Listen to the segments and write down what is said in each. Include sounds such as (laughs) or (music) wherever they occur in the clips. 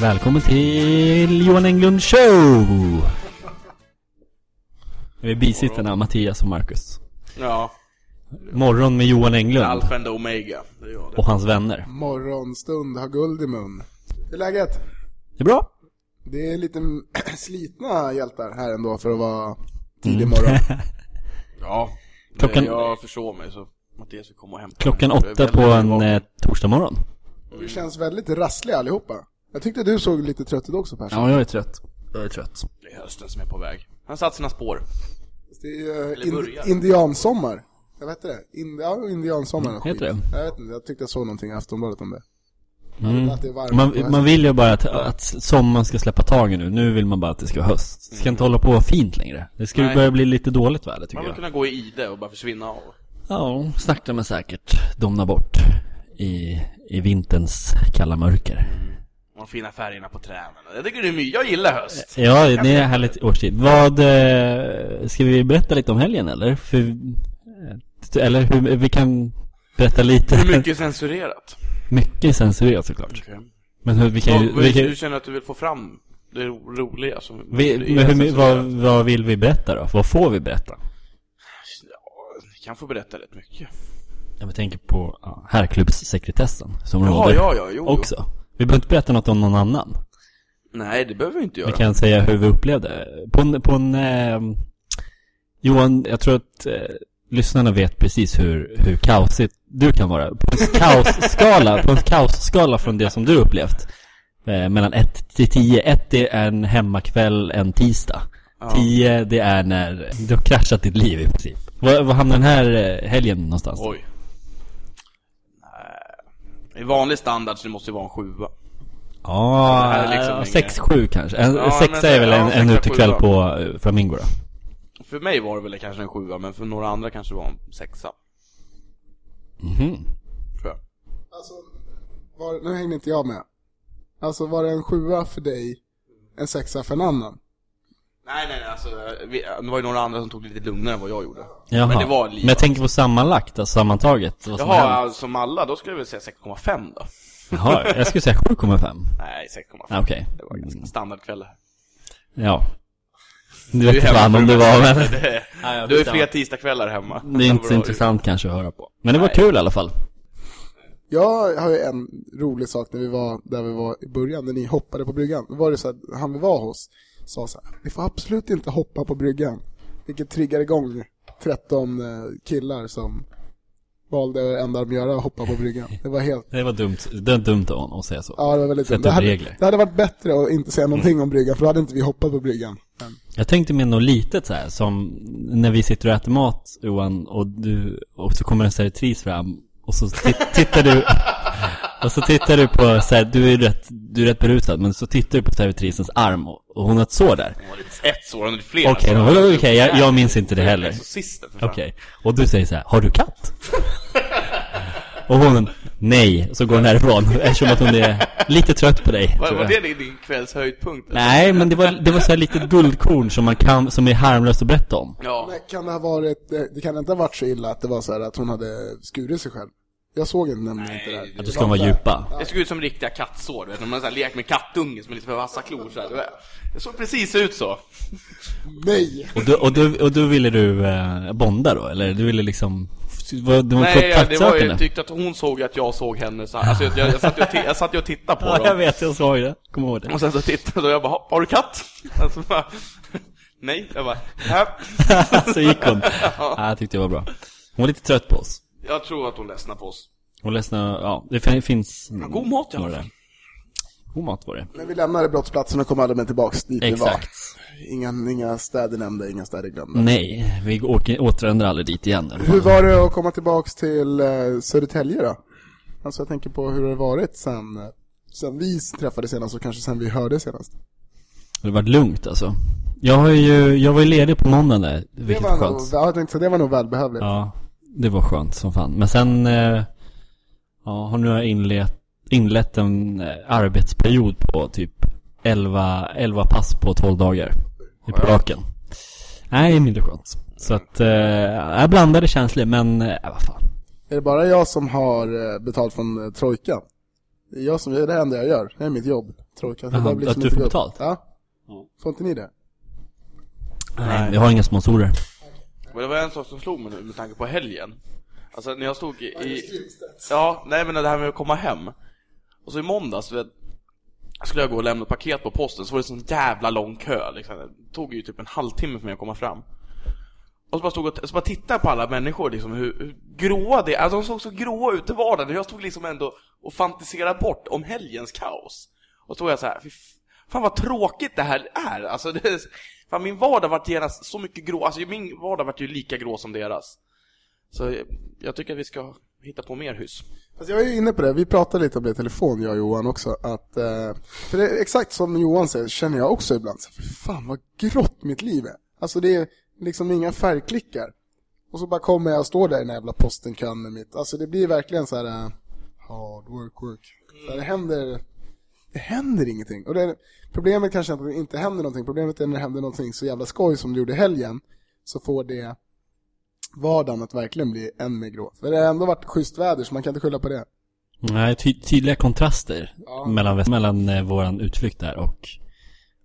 Välkommen till Johan Englund show! Vi är bisittarna Mattias och Marcus. Ja, Morgon med Johan Englund Alpha and Omega. Det det. och hans vänner. Morgonstund har guld i mun. Hur är läget? Det är bra. Det är lite (clears throat) slitna hjältar här ändå för att vara Mm. tidig morgon. (laughs) Ja, Klockan- jag förstår mig så Mattias vill komma och hämta Klockan mig. Åtta på en vaken. eh, torsdag morgon. Vi känns väldigt rassliga allihopa. Jag tyckte du såg lite trött ut också Persson. Ja, jag är trött. Jag är trött. Det är hösten som är på väg. Han satt sina spår. Det är ju Eller in, börjar. indiansommar. Jag vet det. Ind, ja, indiansommar och Heter skit. det? Jag vet inte, jag tyckte jag såg någonting i Aftonbladet om det. Mm. Att det är varmt Man, man vill ju bara att, att sommaren ska släppa taget nu. Nu vill man bara att det ska vara höst. Det ska inte hålla på fint längre. Det ska ju Nej. börja bli lite dåligt väder tycker Man vill jag. kunna gå i ide och bara försvinna av. Ja, sakta men säkert domna bort i, i vinterns kalla mörker. Och de fina färgerna på träden. Jag tycker det är mycket. Jag gillar höst. Ja, det är härligt årstid. Vad, eh, ska vi berätta lite om helgen eller? För, eh, eller hur, vi kan berätta lite. Hur mycket censurerat? Mycket censurerat såklart. Okej. Men hur, vi kan Vad- vi kan, känner du att du vill få fram det ro- roliga som... vi, det men hur, vad, vad vill vi berätta då? Vad får vi berätta? Ja, ni kan få berätta rätt mycket. Jag tänker på ja, herrklubbssekretessen som Ja, råder ja, ja, jo, jo. också. Vi behöver inte berätta något om någon annan. Nej, det behöver vi inte göra. Vi kan säga hur vi upplevde. På en, på en eh, Johan, jag tror att eh, lyssnarna vet precis hur, hur kaosigt du kan vara. På en kaosskala, på en kaosskala från det som du upplevt. Eh, mellan 1 till 10. 1 det är en hemmakväll en tisdag. 10 det är när du har kraschat ditt liv i princip. Var, var hamnar den här eh, helgen någonstans? Oj. I vanlig standard så det måste ju vara en sjua. Ja, liksom 6-7 kanske. En, Ja, sexa är väl ja, en, en utekväll på eh, Flamingo då? För mig var det väl kanske en sjua, men för några andra kanske det var en sexa. Mhm. Tror jag. Alltså, var, nu hängde inte jag med. Alltså var det en sjua för dig, en sexa för en annan? Nej, nej, nej, alltså, vi, det var ju några andra som tog det lite lugnare än vad jag gjorde. Jaha. Men det var. Men jag tänker på sammanlagt, alltså sammantaget. Vad som Jaha, hänt. alltså, som alla, då skulle jag väl säga 6,5 då. Jaha, jag skulle säga 7,5. Nej, 6,5. Ah, Okej. Det var ganska standardkväll här. Ja. Du vet hemma fan om det var, men (laughs) Det- Du är vet fler inte. tisdagskvällar hemma. det är inte så intressant kanske att höra på. Men det var Nej. kul i alla fall. Jag har ju en rolig sak när vi var där vi var i början, när ni hoppade på bryggan. Då var det så att han vi var hos sa så här, ni får absolut inte hoppa på bryggan. Vilket triggar igång 13 eh, killar som valde det enda de göra att hoppa på bryggan. Det var helt, Det var dumt, det var dumt av honom att säga så. ja det var väldigt dumt. Det hade, det hade varit bättre att inte säga någonting om bryggan, för då hade inte vi hoppat på bryggan. Men, Jag tänkte med något litet så här, som när vi sitter och äter mat, Johan, och du, och så kommer en servitris fram, och så ti- tittar du, och så tittar du på så här, du är rätt, du är rätt berusad, men så tittar du på servitrisens arm, och, och hon har ett sår där. Det var lite ett sår, hon hade flera Okej, då- okej, jag, jag minns inte det heller. Okej, och du säger så här, har du katt? (laughs) och hon, nej, så går hon härifrån, eftersom att hon är lite trött på dig. Var, var det din, din kvälls höjdpunkt? eller? Nej, men det var, det var så här litet guldkorn som man kan, som är harmlöst att berätta om. Ja. men kan det ha varit, eh, det kan inte ha varit så illa att det var så här att hon hade skurit sig själv? Jag såg inte nämligen inte det här. Att du ska vara djupa. Det såg ut som riktiga kattsår, du vet, när man här lekt med kattunge som är lite för vassa klor så här. Det Det såg precis ut så. Nej! Och då, och då, och då ville du eh, bonda då? Eller du ville liksom... Var, du var Nej, ja, det var jag tyckte att hon såg att jag såg henne så här. Alltså jag, jag, satt ju och jag satt ju och tittade på Ja, jag dem. vet, jag såg det. Kommer ihåg det. Och sen så tittade jag och jag bara, har du katt? Alltså bara, (laughs) nej, jag bara, (laughs) så gick hon. (laughs) Ja, jag tyckte det var bra. Hon var lite trött på oss. Jag tror att hon ledsnar på oss. Hon ledsnade, ja, det fin- finns... Ja, god mat i alla fall. God mat var det. Men vi lämnade brottsplatsen och kom aldrig mer tillbaks dit vi var. Exakt. Inga, inga städer nämnda, inga städer glömda. Nej, vi åker, återvänder aldrig dit igen. Hur var det att komma tillbaks till eh, Södertälje då? Alltså jag tänker på hur det har varit sen, eh, sen vi träffades senast och kanske sen vi hörde senast. Det har varit lugnt alltså. Jag har ju, jag var ju ledig på måndagen där, Det vilket var, var nog, skönt. ja, jag tänkte så det var nog välbehövligt. Ja, det var skönt som fan. Men sen, eh, ja, har nu har jag inlett, inlett en eh, arbetsperiod på typ 11, 11 pass på 12 dagar. I på raken. Nej, mindre skönt. Så att, eh, jag blandade känslor men, eh, vad fan. Är det bara jag som har eh, betalt från eh, Trojka? Det är jag som det enda jag gör, det är mitt jobb. Trojka. Så Jaha, det blir att som du får betalt? Ja. Får inte ni det? Nej, vi har inga sponsorer. Men det var en sak som slog mig nu med tanke på helgen. Alltså när jag stod i... ja, nej men det här med att komma hem. Och så i måndags, vet, skulle jag gå och lämna ett paket på posten, så var det sån jävla lång kö liksom. Det tog ju typ en halvtimme för mig att komma fram. Och så bara stod och så bara tittade på alla människor liksom, hur, hur gråa det är. Alltså de såg så gråa ut i vardagen. Och jag stod liksom ändå och fantiserade bort om helgens kaos. Och så stod jag så här, fan vad tråkigt det här är. Alltså det, fan min vardag vart genast så mycket grå. Alltså min vardag vart ju lika grå som deras. Så jag, jag tycker att vi ska hitta på mer hyss. Alltså jag är ju inne på det, vi pratade lite om det i telefon jag och Johan också, att, eh, för det är exakt som Johan säger, känner jag också ibland, så, för fan vad grått mitt liv är. Alltså det är liksom inga färgklickar. Och så bara kommer jag och står där i den här jävla postenkön med mitt, alltså det blir verkligen så här eh, hard work work. Så det händer, det händer ingenting. Och det, problemet kanske inte att det inte händer någonting, problemet är när det händer någonting så jävla skoj som du gjorde i helgen, så får det vardagen att verkligen bli än mer grå. För det har ändå varit schysst väder så man kan inte skylla på det. Nej, ty tydliga kontraster Ja. mellan, mellan eh, våran utflykt där och,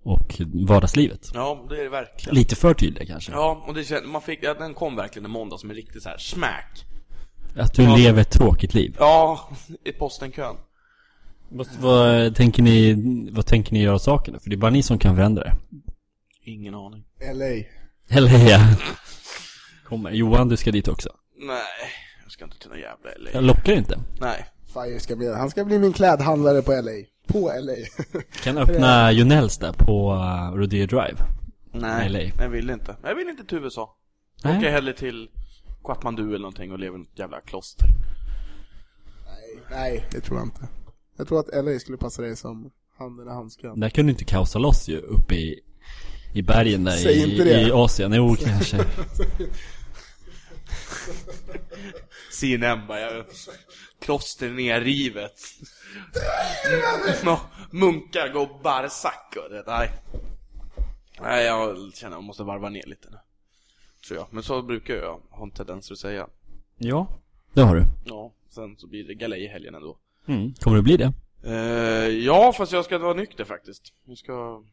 och vardagslivet. Ja, det är det verkligen. Lite för tydliga kanske. Ja, och det känd, man fick, ja, den kom verkligen en måndag som en riktig så här smack. Att du Ja. lever ett tråkigt liv. Ja, i postenkön. Vad, vad, tänker ni, vad tänker ni göra åt saken? För det är bara ni som kan förändra det. Ingen aning. LA. Eller ja. Kommer. Johan, du ska dit också. Nej, jag ska inte till någon jävla LA. Jag lockar inte. Nej. Fire ska bli, han ska bli min klädhandlare på LA. På LA. (laughs) Kan öppna Junells där på uh, Rodeo Drive. Nej, LA. jag vill inte. Jag vill inte till USA. Nej. Åker hellre till Kathmandu eller någonting och lever i ett jävla kloster. nej, nej, det tror jag inte. Jag tror att LA skulle passa dig som handen i handsken. Där kunde inte kaosa loss ju uppe i, i bergen där Säg i, inte det. i Asien. Jo, kanske. (laughs) CNN bara, jag, kloster nerrivet. Munkar går barsack och det, nej. Nej, jag känner jag måste varva ner lite nu. Tror jag. Men så brukar jag ha en tendens att säga. Ja, det har du. Ja, sen så blir det galej i helgen ändå. Mm. Kommer det bli det? Eh, ja, fast jag ska vara nykter faktiskt. Jag ska,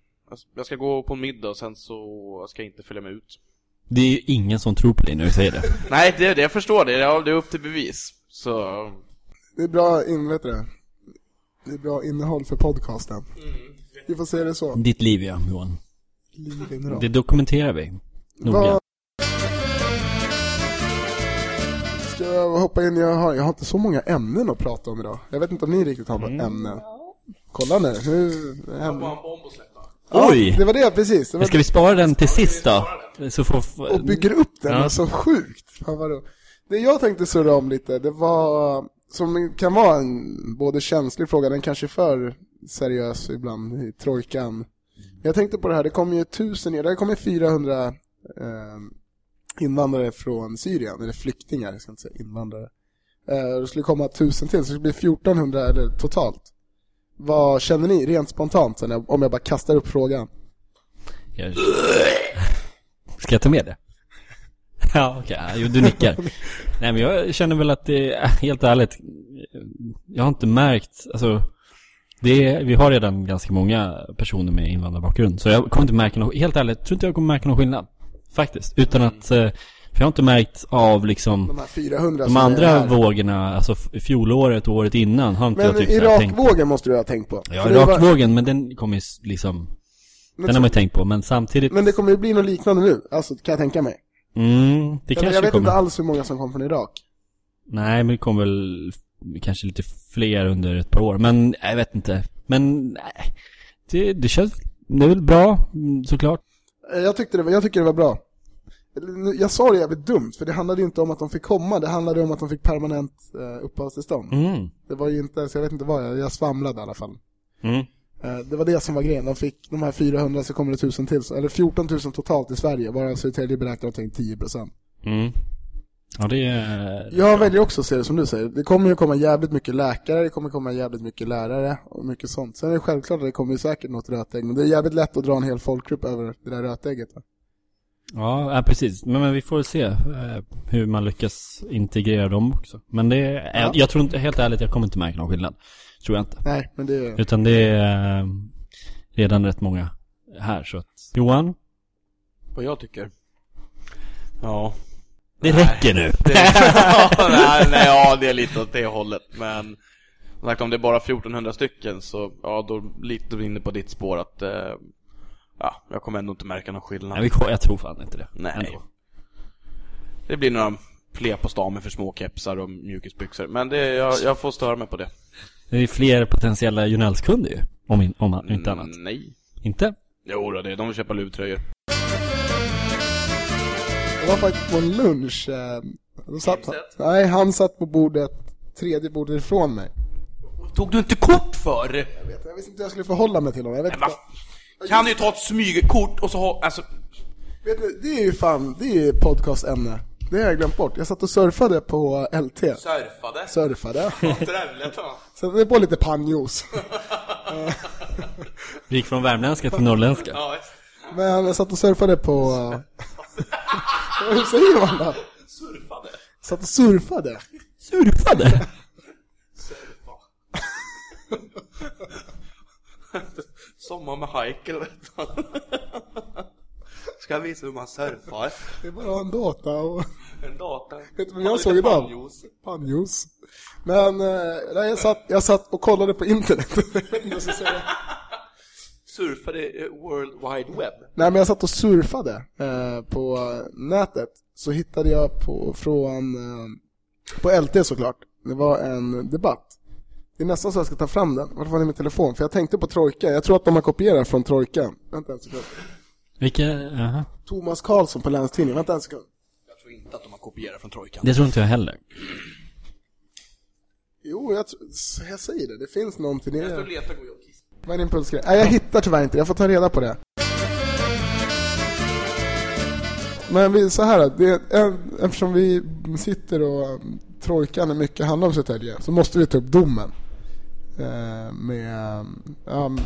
jag ska gå på middag och sen så ska jag inte följa med ut. Det är ju ingen som tror på dig när du säger det. (laughs) Nej, det, det jag förstår det. Ja, det är upp till bevis. Så, Det är bra, in, vet du det? Det är bra innehåll för podcasten. Vi får se det så. Ditt liv ja, Johan. Liv. Det dokumenterar vi. Noga. Vad- Ska jag hoppa in? Jag har, jag har inte så många ämnen att prata om idag. Jag vet inte om ni riktigt har några ämnen. Kolla nu, bomb och släppa. Ja, Oj! Det var det, precis. Det var Ska vi spara den till sist då? Så får... och bygger upp den, Ja. så sjukt. Fan vad då. Det jag tänkte surra om lite, det var, som kan vara en både känslig fråga, den kanske är för seriös ibland i trojkan. Jag tänkte på det här, det kommer ju tusen, det kommer 400 eh, invandrare från Syrien, eller flyktingar, jag ska inte säga invandrare. Eh, det skulle komma tusen till, så det skulle bli 1400 eller totalt. Vad känner ni rent spontant om jag bara kastar upp frågan? Jag... Ska jag ta med det? (laughs) Ja, okej. Ja, Jo, du nickar. Nej, men jag känner väl att det är, helt ärligt, jag har inte märkt, alltså, det är, vi har redan ganska många personer med invandrarbakgrund, så jag kommer inte märka någon, helt ärligt, tror inte jag kommer märka någon skillnad. Faktiskt. Utan att, eh, för jag har inte märkt av liksom, De här 400 de andra vågorna, alltså fjolåret och året innan, har inte Men jag typ här tänkt på. Irakvågen måste du ha tänkt på. Ja, det var- Irakvågen, men den kommer ju liksom, men, den har man ju tänkt på, men samtidigt, men det kommer ju bli något liknande nu, alltså kan jag tänka mig. mm, det Jag, kanske jag vet kommer. inte alls hur många som kom från Irak. Nej, men det kommer väl kanske lite fler under ett par år. Men jag vet inte. Men nej. Det, det känns, det är väl bra, mm, såklart. Eh, Jag tyckte det var, jag tycker det var bra. Jag sa det jävligt dumt, för det handlade ju inte om att de fick komma, det handlade om att de fick permanent eh, uppehållstillstånd. Mm. Det var ju inte, så jag vet inte vad jag, jag svamlade i alla fall. Mm. Eh, Det var det som var grejen, de fick de här 400 så kommer det 1000 till, eller 14 000 totalt i Sverige, varav Södertälje beräknar omkring 10%. Mm. Ja, det är... Jag väljer också att se det som du säger. Det kommer ju komma jävligt mycket läkare, det kommer komma jävligt mycket lärare och mycket sånt. Sen är det självklart att det kommer ju säkert något rötägg, men det är jävligt lätt att dra en hel folkgrupp över det där rötägget. Va? Ja, ja, precis. Men, men vi får se eh, hur man lyckas integrera dem också. Men det är, Ja. jag tror inte, helt ärligt, jag kommer inte märka någon skillnad. Tror jag inte. Nej, men det är... Utan det är eh, redan rätt många här, så att... Johan? Vad jag tycker? Ja. Det Nej. räcker nu! (laughs) Det, nej, nej, ja, det är lite åt det hållet, men sagt, om det är bara 1400 stycken så, ja, då lite inne på ditt spår att, eh, ja, jag kommer ändå inte märka någon skillnad. Nej, jag tror fan inte det. Nej. Ändå. Det blir några fler på stan med för små kepsar och mjukisbyxor, men det, jag, jag får störa mig på det. Det är fler potentiella Junells-kunder ju. Om, in, om inte annat. Mm, nej. Inte? Jo då, det är de vill köpa luvtröjor. Jag var faktiskt på en lunch. Eh, då satt, Hemsett? nej, han satt på bordet, tredje bordet ifrån mig. Tog du inte kort för? Jag, vet, jag visste inte hur jag skulle förhålla mig till honom. Jag vet, inte? Kan du ju ta ett smygkort och så ha, alltså, vet ni, det är ju fan, det är ju podcastämne. Det har jag glömt bort. Jag satt och surfade på LT. surfade. Surfade. Trevligt Satte på lite pannjuice. (laughs) Vi gick från värmländska till norrländska. Ja. Men jag satt och surfade på... Hur säger man då? surfade. Satt och surfade. Surfade? Sommar med Heikel vet du. Ska jag visa hur man surfar? (laughs) Det är bara att ha en data och... En data. Vet du vad jag såg idag? Pannjuice. Men eh, nej, jag, satt, jag satt och kollade på internet. (laughs) Surfade World Wide Web. nej men jag satt och surfade eh, på nätet. Så hittade jag på, från, eh, på LT såklart. Det var en debatt. Det är nästan så jag ska ta fram den. Varför var det min telefon? För jag tänkte på Trojka. Jag tror att de har kopierat från Trojka. Vänta en sekund. Vilka, jaha. Thomas Karlsson på Länstidningen. Vänta en sekund. Jag tror inte att de har kopierat från Trojkan. Det tror inte jag heller. Jo, jag, jag säger det. Det finns någonting i Jag står det. och letar går jag och kissar. Vad är din pulsgrej? Nej, jag hittar tyvärr inte. Jag får ta reda på det. Men vi, så här, det är en, eftersom vi sitter och um, trojkan är mycket handlar om Södertälje så måste vi ta upp domen. Eh, med, um,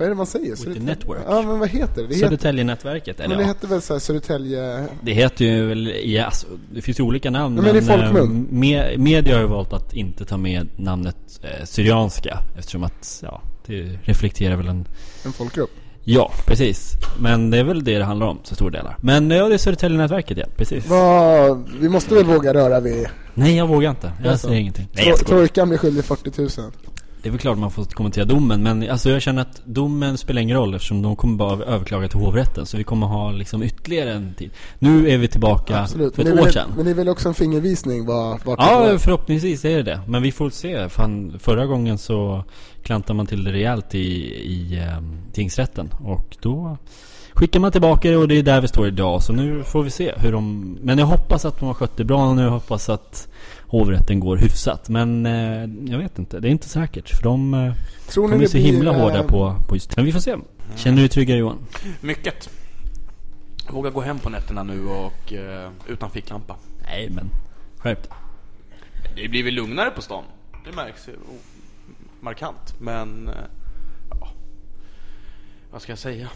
vad är det man säger? Södertälje- network. Ja, men vad heter det? Det Södertäljenätverket, eller men det ja. heter väl så här Södertälje... Det heter ju väl, ja, alltså, det finns ju olika namn Ja, men i folkmun. eh, me, media har ju valt att inte ta med namnet eh, Syrianska Eftersom att, ja, det reflekterar väl en En folkgrupp. Ja, precis. Men det är väl det det handlar om, så stora delar. Men ja, det är Södertäljenätverket ja, precis. Vad, vi måste väl våga röra vid... Nej, jag vågar inte. Jag Alltså, säger ingenting. Nej, jag trojkan blir skyldig 40 000. Det är väl klart man får kommentera domen, men alltså jag känner att domen spelar ingen roll eftersom de kommer bara överklaga till hovrätten. Så vi kommer ha liksom ytterligare en tid. Nu är vi tillbaka Absolut. för Men ett är år väl- sedan. Men det är väl också en fingervisning vart det Ja, går. förhoppningsvis är det det. Men vi får se. Fan, förra gången så klantade man till det rejält i, i um, tingsrätten. Och då skickar man tillbaka det och det är där vi står idag. Så nu får vi se hur de... Men jag hoppas att de har skött det bra och nu hoppas att hovrätten går hyfsat. Men eh, jag vet inte. Det är inte säkert. För de eh, Tror de är så himla eh, hårda på, på just Men vi får se. Känner du dig tryggare Johan? Mycket. Jag vågar gå hem på nätterna nu och eh, utan ficklampa. Nej, men skärp dig. Det blir väl lugnare på stan. Det märks ju markant. Men, eh, ja. Vad ska jag säga?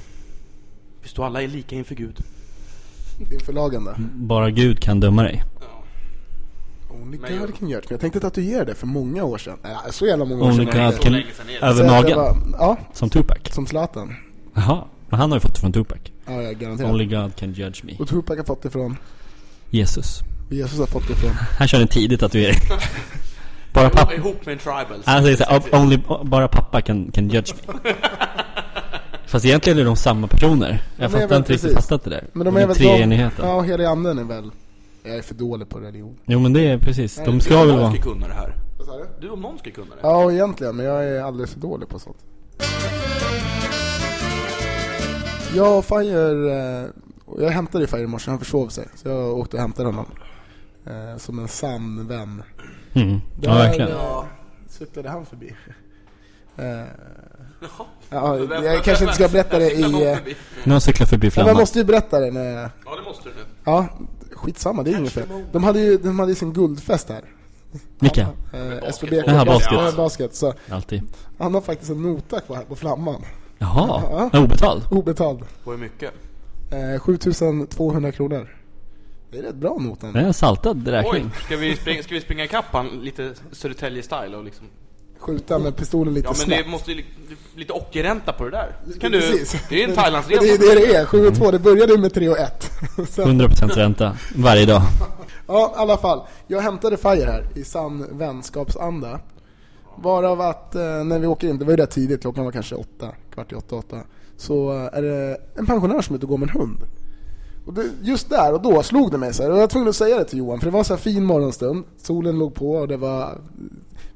Vi står alla är lika inför Gud. Inför lagen där. Bara Gud kan döma dig. Only Men God jag- can judge me. Jag tänkte tatuera det för många år sedan. Nej, så jävla många år Only sedan. God kan... länge sedan är det. Över Så det magen. var- Ja, Som Tupac. som Zlatan. Jaha. Men han har ju fått det från Tupac. Ja, jag garanterar. Only God can judge me. Och Tupac har fått det från, Jesus. Jesus har fått det från. Han kör en tidig tatuering. (laughs) bara pappa. Ihop med en tribal. Han säger såhär, "Oh, only, bara pappa kan, kan judge me. (laughs) Fast egentligen är de samma personer. Jag fattar inte riktigt fattat det där. Men de är väl treenigheten. Ja, heliga anden är väl... Jag är för dålig på religion. Jo men det är precis. De Du ska väl någon vara... ska kunna det här. Vad sa du? Du om någon ska kunna det. Ja, egentligen, men jag är alldeles för dålig på sånt. Jag och Fire, eh, jag hämtade ju Fire i morse, han försov sig. Så jag åkte och hämtade honom. Eh, som en sann vän. Mm. Ja Där, verkligen. eh, cyklade han förbi. Eh, ja, (laughs) jag kanske inte ska berätta det i... Nu har cyklat förbi Ja, men jag flamman. måste ju berätta det när jag... Ja, det måste du nu. Ja, skitsamma, det är inget fel. De hade ju de hade ju sin guldfest här. Vilka? Eh, SVB. Jaha, basket. Ja, basket. Så Alltid. han har faktiskt en nota kvar här på Flamman. Jaha, obetald? Obetald. På hur mycket? Eh, 7200 kronor. Det är rätt bra nota Det är en saltad Oj, räkning. ska vi springa, ska vi springa ikapp han lite Södertälje-style och liksom... Skjuta med pistolen lite Ja men snabbt. det måste ju li- lite ockerränta på det där. Ja, Kan du, precis. det är ju en Det Thailandsresa. är det det är, 7 och 2. Det började ju med 3 och 1. (laughs) Sen, 100% ränta varje dag. ja, i alla fall. Jag hämtade Fire här i sann vänskapsanda. Varav att eh, när vi åker in, det var ju rätt tidigt, klockan var kanske åtta, kvart i åtta, åtta. Så eh, är det en pensionär som är ute och går med en hund. Och det, just där och då slog det mig så här, och jag var tvungen att säga det till Johan, för det var så fin morgonstund, solen låg på och det var...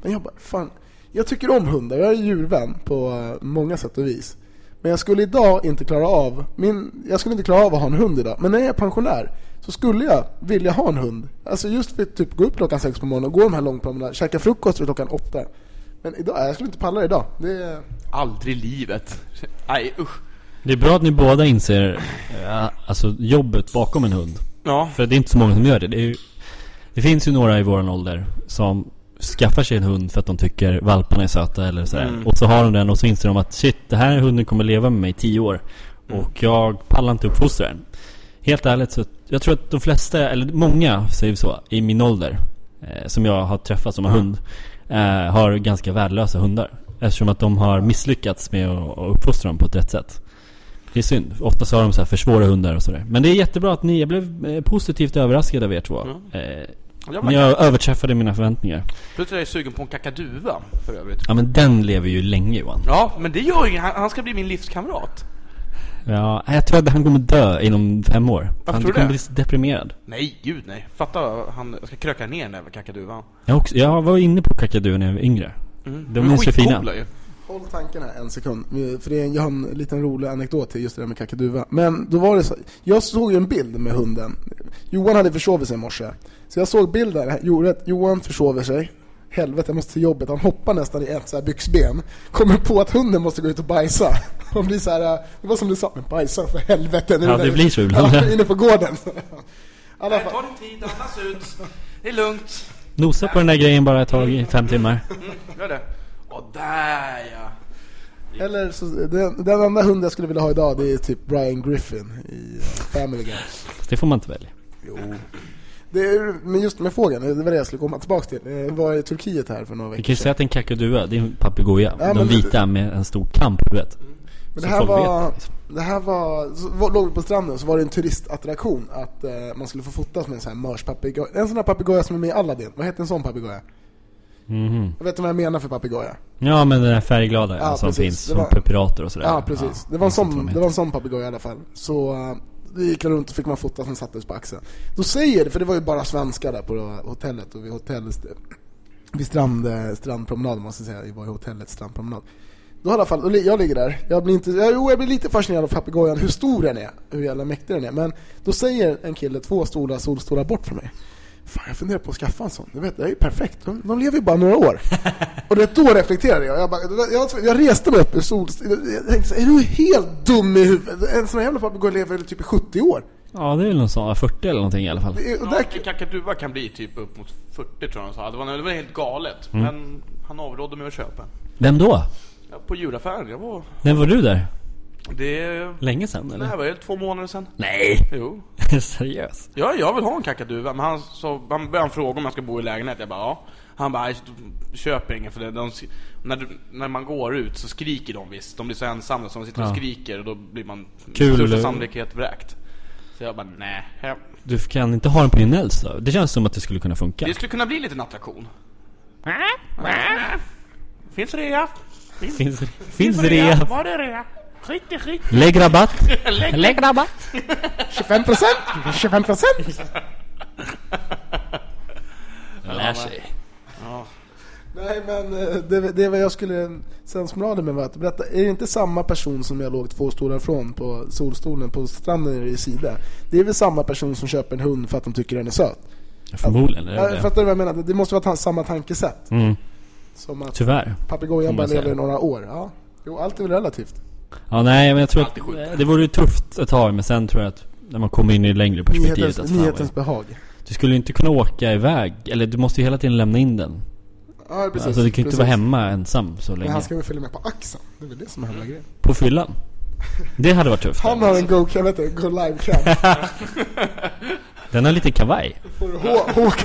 Men jag bara, fan, jag tycker om hundar, jag är djurvän på eh, många sätt och vis. Men jag skulle idag inte klara av, min, jag skulle inte klara av att ha en hund idag. Men när jag är pensionär så skulle jag vilja ha en hund. Alltså just för att typ gå upp klockan sex på morgonen och gå de här långpromenaderna, käka frukost till klockan åtta. Men idag, jag skulle inte palla det idag. Det är... Aldrig i livet. Nej usch. Det är bra att ni båda inser ja, alltså jobbet bakom en hund. Ja. För det är inte så många som gör det. Det, är ju, det finns ju några i våran ålder som skaffar sig en hund för att de tycker valparna är söta eller sådär. Mm. Och så har de den och så inser de att shit, den här hunden kommer leva med mig i tio år. Och jag pallar inte uppfostra den. Helt ärligt så, jag tror att de flesta, eller många säger vi så, i min ålder. Eh, som jag har träffat som har Ja. hund. Eh, har ganska värdelösa hundar. Eftersom att de har misslyckats med att, att uppfostra dem på ett rätt sätt. Det är synd. Ofta så har de så här för svåra hundar och sådär. Men det är jättebra att ni, jag blev eh, positivt överraskad av er två. Mm. Eh, Jag har överträffade mina förväntningar. Plötsligt är jag sugen på en kakaduva för övrigt. Ja men den lever ju länge Johan. Ja, men det gör inget. Han, han ska bli min livskamrat. Ja, jag tror att han kommer dö inom fem år. han tror kommer det? bli så deprimerad. Nej, gud nej. Fatta, han jag ska kröka ner den där kakaduvan. Jag, också, jag var inne på kakaduen när jag var yngre. Mm. De är så fina. ju. Håll tanken här en sekund, för det är, jag har en liten rolig anekdot till just det där med kakaduva. Men då var det så, jag såg ju en bild med hunden. Johan hade försovit sig i morse. Så jag såg bilden, Jo- Johan försover sig. Helvete, jag måste till jobbet. Han hoppar nästan i ett så här byxben. Kommer på att hunden måste gå ut och bajsa. (laughs) Och blir så här, det var som du sa, men bajsa för helvete. Nu Ja, är det blir så ibland. (laughs) Ja, inne på gården. (laughs) Alla Nej, fall. ta din tid, andas ut. Det är lugnt. Nosa på den där grejen bara ett tag i fem timmar. Mm, gör det. Där ja. Eller så, den, den enda hund jag skulle vilja ha idag det är typ Brian Griffin i eh, Family Guy. Det får man inte välja. Jo. Det är, men just med fågeln, det var det jag skulle komma tillbaka till. Jag var i Turkiet här för några Vi veckor kan ju säga att det är en kakadua, det är en papegoja. Ja, De vita med en stor kam på huvudet. Men det här var, vet liksom. det här var, så var, låg vi på stranden så var det en turistattraktion att eh, man skulle få fotas med en sån här mörspapegoja. En sån här papegoja som är med i Aladdin. Vad heter en sån papegoja? Mhm. Jag vet inte vad jag menar för papegoja. Ja men den här färgglada Ja, som precis. finns som var- och sådär. Ja, precis. det, var en jag sån, det var en sån papegoja i alla fall. Så uh, gick runt och fick man fota som sattes på axeln. Då säger det, för det var ju bara svenskar där på hotellet och vid hotellet vid strand, eh, strandpromenaden måste jag säga, vi var i hotellets strandpromenad. Då i alla fall, jag ligger där, jag blir inte, jag, jo, jag blir lite fascinerad av papegojan, hur stor den är, hur jävla mäktig den är. Men då säger en kille två stora solstolar bort från mig. Fan jag funderar på att skaffa en sån, du vet, det är ju perfekt, de, de lever ju bara några år. Och det då reflekterade jag, jag, bara, jag, jag reste mig upp ur sol, jag tänkte så, är du helt dum i huvudet? En sån här jävla papegoja lever väl typ i 70 år? Ja det är väl någon sån, 40 eller någonting i alla fall. Det och Ja, där, en kakaduva kan bli typ upp mot 40 tror jag han sa. Det var, det var helt galet. Mm. Men han avrådde mig att köpa. Vem då? Ja, på djuraffären, jag var... När var du där? Det... Länge sedan Det eller? här var ju två månader sedan. Nej! Jo. (laughs) Seriös? Ja, jag vill ha en kakaduva, men han, så, han började fråga om jag ska bo i lägenhet. Jag bara ja. Han bara, "Nej, köper ingen för det. De, när, du, när man går ut så skriker de visst. De blir så ensamma så de sitter och Ja. skriker och då blir man Kul. största sannolikhet vräkt. Så jag bara, nej. Du kan inte ha den på din Nels då? Det känns som att det skulle kunna funka. Det skulle kunna bli lite en attraktion. Finns rea? Finns, finns rea. Var det rea? Skit skit. Lägg rabatt. (laughs) Lägg rabatt. 25 procent? 25 procent? Lär sig. Nej men eh, det, det var jag skulle sensmoralen med var att berätta, är det inte samma person som jag låg två stolar från på solstolen på stranden i Sida? Det är väl samma person som köper en hund för att de tycker den är söt? Förmodligen är det det. fattar du vad jag menar? Det måste vara ta- samma tankesätt. Mm, Som att tyvärr. papegojan bara lever i några år. Ja. Jo, allt är väl relativt. Ja, nej men jag tror Alltid att det vore ju tufft ett tag men sen tror jag att när man kommer in i det längre perspektivet. Nyhetens, att fan, nyhetens vad- behag. du skulle ju inte kunna åka iväg, eller du måste ju hela tiden lämna in den. Ja, precis. alltså du kan ju inte vara hemma ensam så Men länge. han ska väl följa med på axeln? Det är väl det som är hela grejen. På fyllan. Det hade varit tufft. Han har en go, vet inte, go live cam. (laughs) Den har lite kavaj. Får du hå- håk. (laughs)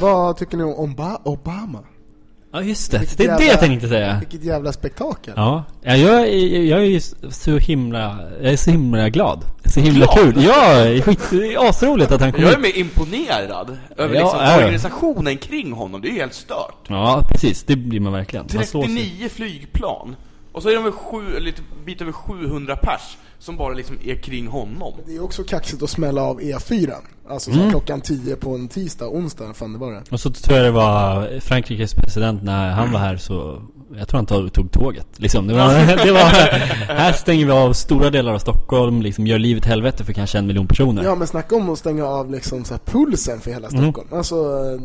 Vad tycker ni om Oba- Obama? Ja just det, Vilket det är det jävla- jag tänkte säga. Vilket jävla spektakel. Ja, ja jag, är, jag är ju så himla, jag är så himla glad. Så himla Glad? kul. Ja, det är skit, det är asroligt att han kom Jag är mer imponerad över Ja, liksom är det? organisationen kring honom, det är ju helt stört. Ja, precis. Det blir man verkligen. Man slår sig. 39 flygplan. Och så är de sju, lite bit över 700 pers som bara liksom är kring honom. Det är också kaxigt att smälla av E4. Alltså så här klockan 10 på en tisdag, onsdag, fan det var det. Och så tror jag det var Frankrikes president när han var här så Jag tror han tog, tog tåget liksom. Det var, (laughs) det var Här stänger vi av stora delar av Stockholm liksom Gör livet helvete för kanske en miljon personer Ja men snacka om att stänga av liksom så här pulsen för hela Stockholm. Alltså, eh,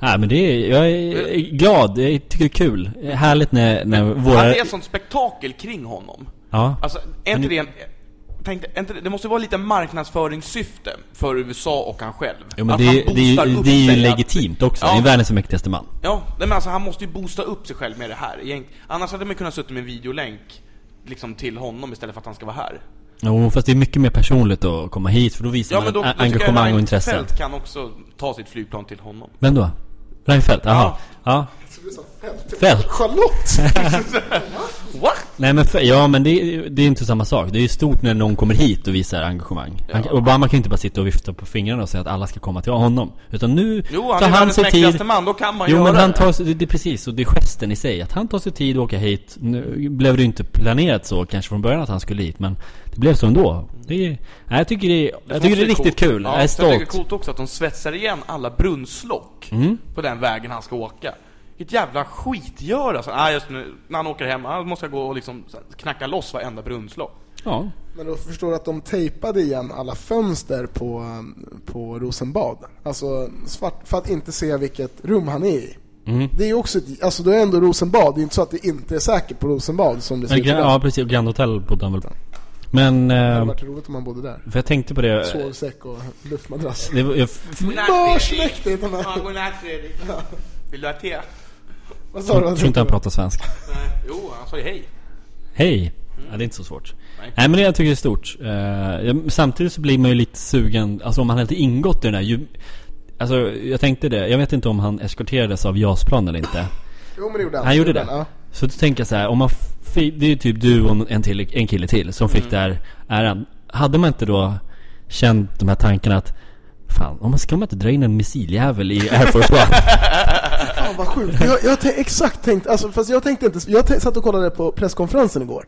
Nej men det är, jag är glad, jag tycker det är kul Det är Härligt när, när våra Han är ett sånt spektakel kring honom. Ja, Alltså, är inte det en... Tänkte, inte det, måste vara lite marknadsföringssyfte för USA och han själv. jo, men Att det, han är- det, är ju- det är ju legitimt också, Ja. det är världens mäktigaste man Att, ja, men alltså han måste ju boosta upp sig själv med det här. Annars hade man kunnat sitta med en videolänk liksom till honom istället för att han ska vara här. Jo fast det är mycket mer personligt att komma hit för då visar Ja, men man då, då engagemang och intresse Reinfeldt kan också ta sitt flygplan till honom. Vem då? Reinfeldt? Jaha, ja. Fält? Charlotte! (laughs) What? Nej men för, ja men det, är- det är inte samma sak. Det är ju stort när någon kommer hit och visar engagemang. Han, kan- Obama kan ju inte bara sitta och vifta på fingrarna och säga att alla ska komma till honom. Utan nu Jo, han tar är han sig tid. man, då kan man Jo göra men han det. tar sig, det, det är precis, och det är gesten i sig. Att han tar sig tid att åka hit. Nu blev det ju inte planerat så kanske från början att han skulle hit men det blev så ändå. Det är, nej, jag tycker det är, jag tycker det är riktigt kul. Ja, jag är tycker Jag tycker stolt. det är coolt också att de svetsar igen alla brunnslock Mm. på den vägen han ska åka. Vilket jävla skitgör alltså. Ah, just nu, när han åker hem, ah, måste jag gå och liksom knacka loss varenda brunnslock. Ja. Men då förstår du att de tejpade igen alla fönster på, um, på Rosenbad. Alltså svart, för att inte se vilket rum han är i. Mm. Det är ju också ett, alltså det är ändå Rosenbad, det är inte så att det inte är säkert på Rosenbad som det ser Men, ut ja precis, Grand Hotel bodde han väl på. Men, Det hade eh, varit roligt om man bodde där. för jag tänkte på det. Sovsäck och luftmadrass. det var, jag, Mörsmäktigt! den här- Ja, godnatt Fredrik. Vill du ha te? Vad sa du? jag tror inte han pratar svenska. Nej. Jo, han sa ju hej. Hej! Ja, det är inte så svårt. Nej. Nej, men det jag tycker det är stort. Jag- samtidigt så blir man ju lite sugen, alltså om han hade ingått i den här ju, Alltså jag tänkte det, jag vet inte om han eskorterades av JAS-plan eller inte. Jo men det gjorde han. Han gjorde det? Ja. Så då tänker jag så här, om man det är ju typ du och en, till, en kille till som fick det här äran. Hade man inte då känt de här tankarna att Fan, om man ska man inte dra in en missiljävel i Air Force One? (laughs) Fan vad sjukt. Jag, jag har exakt tänkt, alltså, fast jag tänkte inte, jag t- satt och kollade på presskonferensen igår.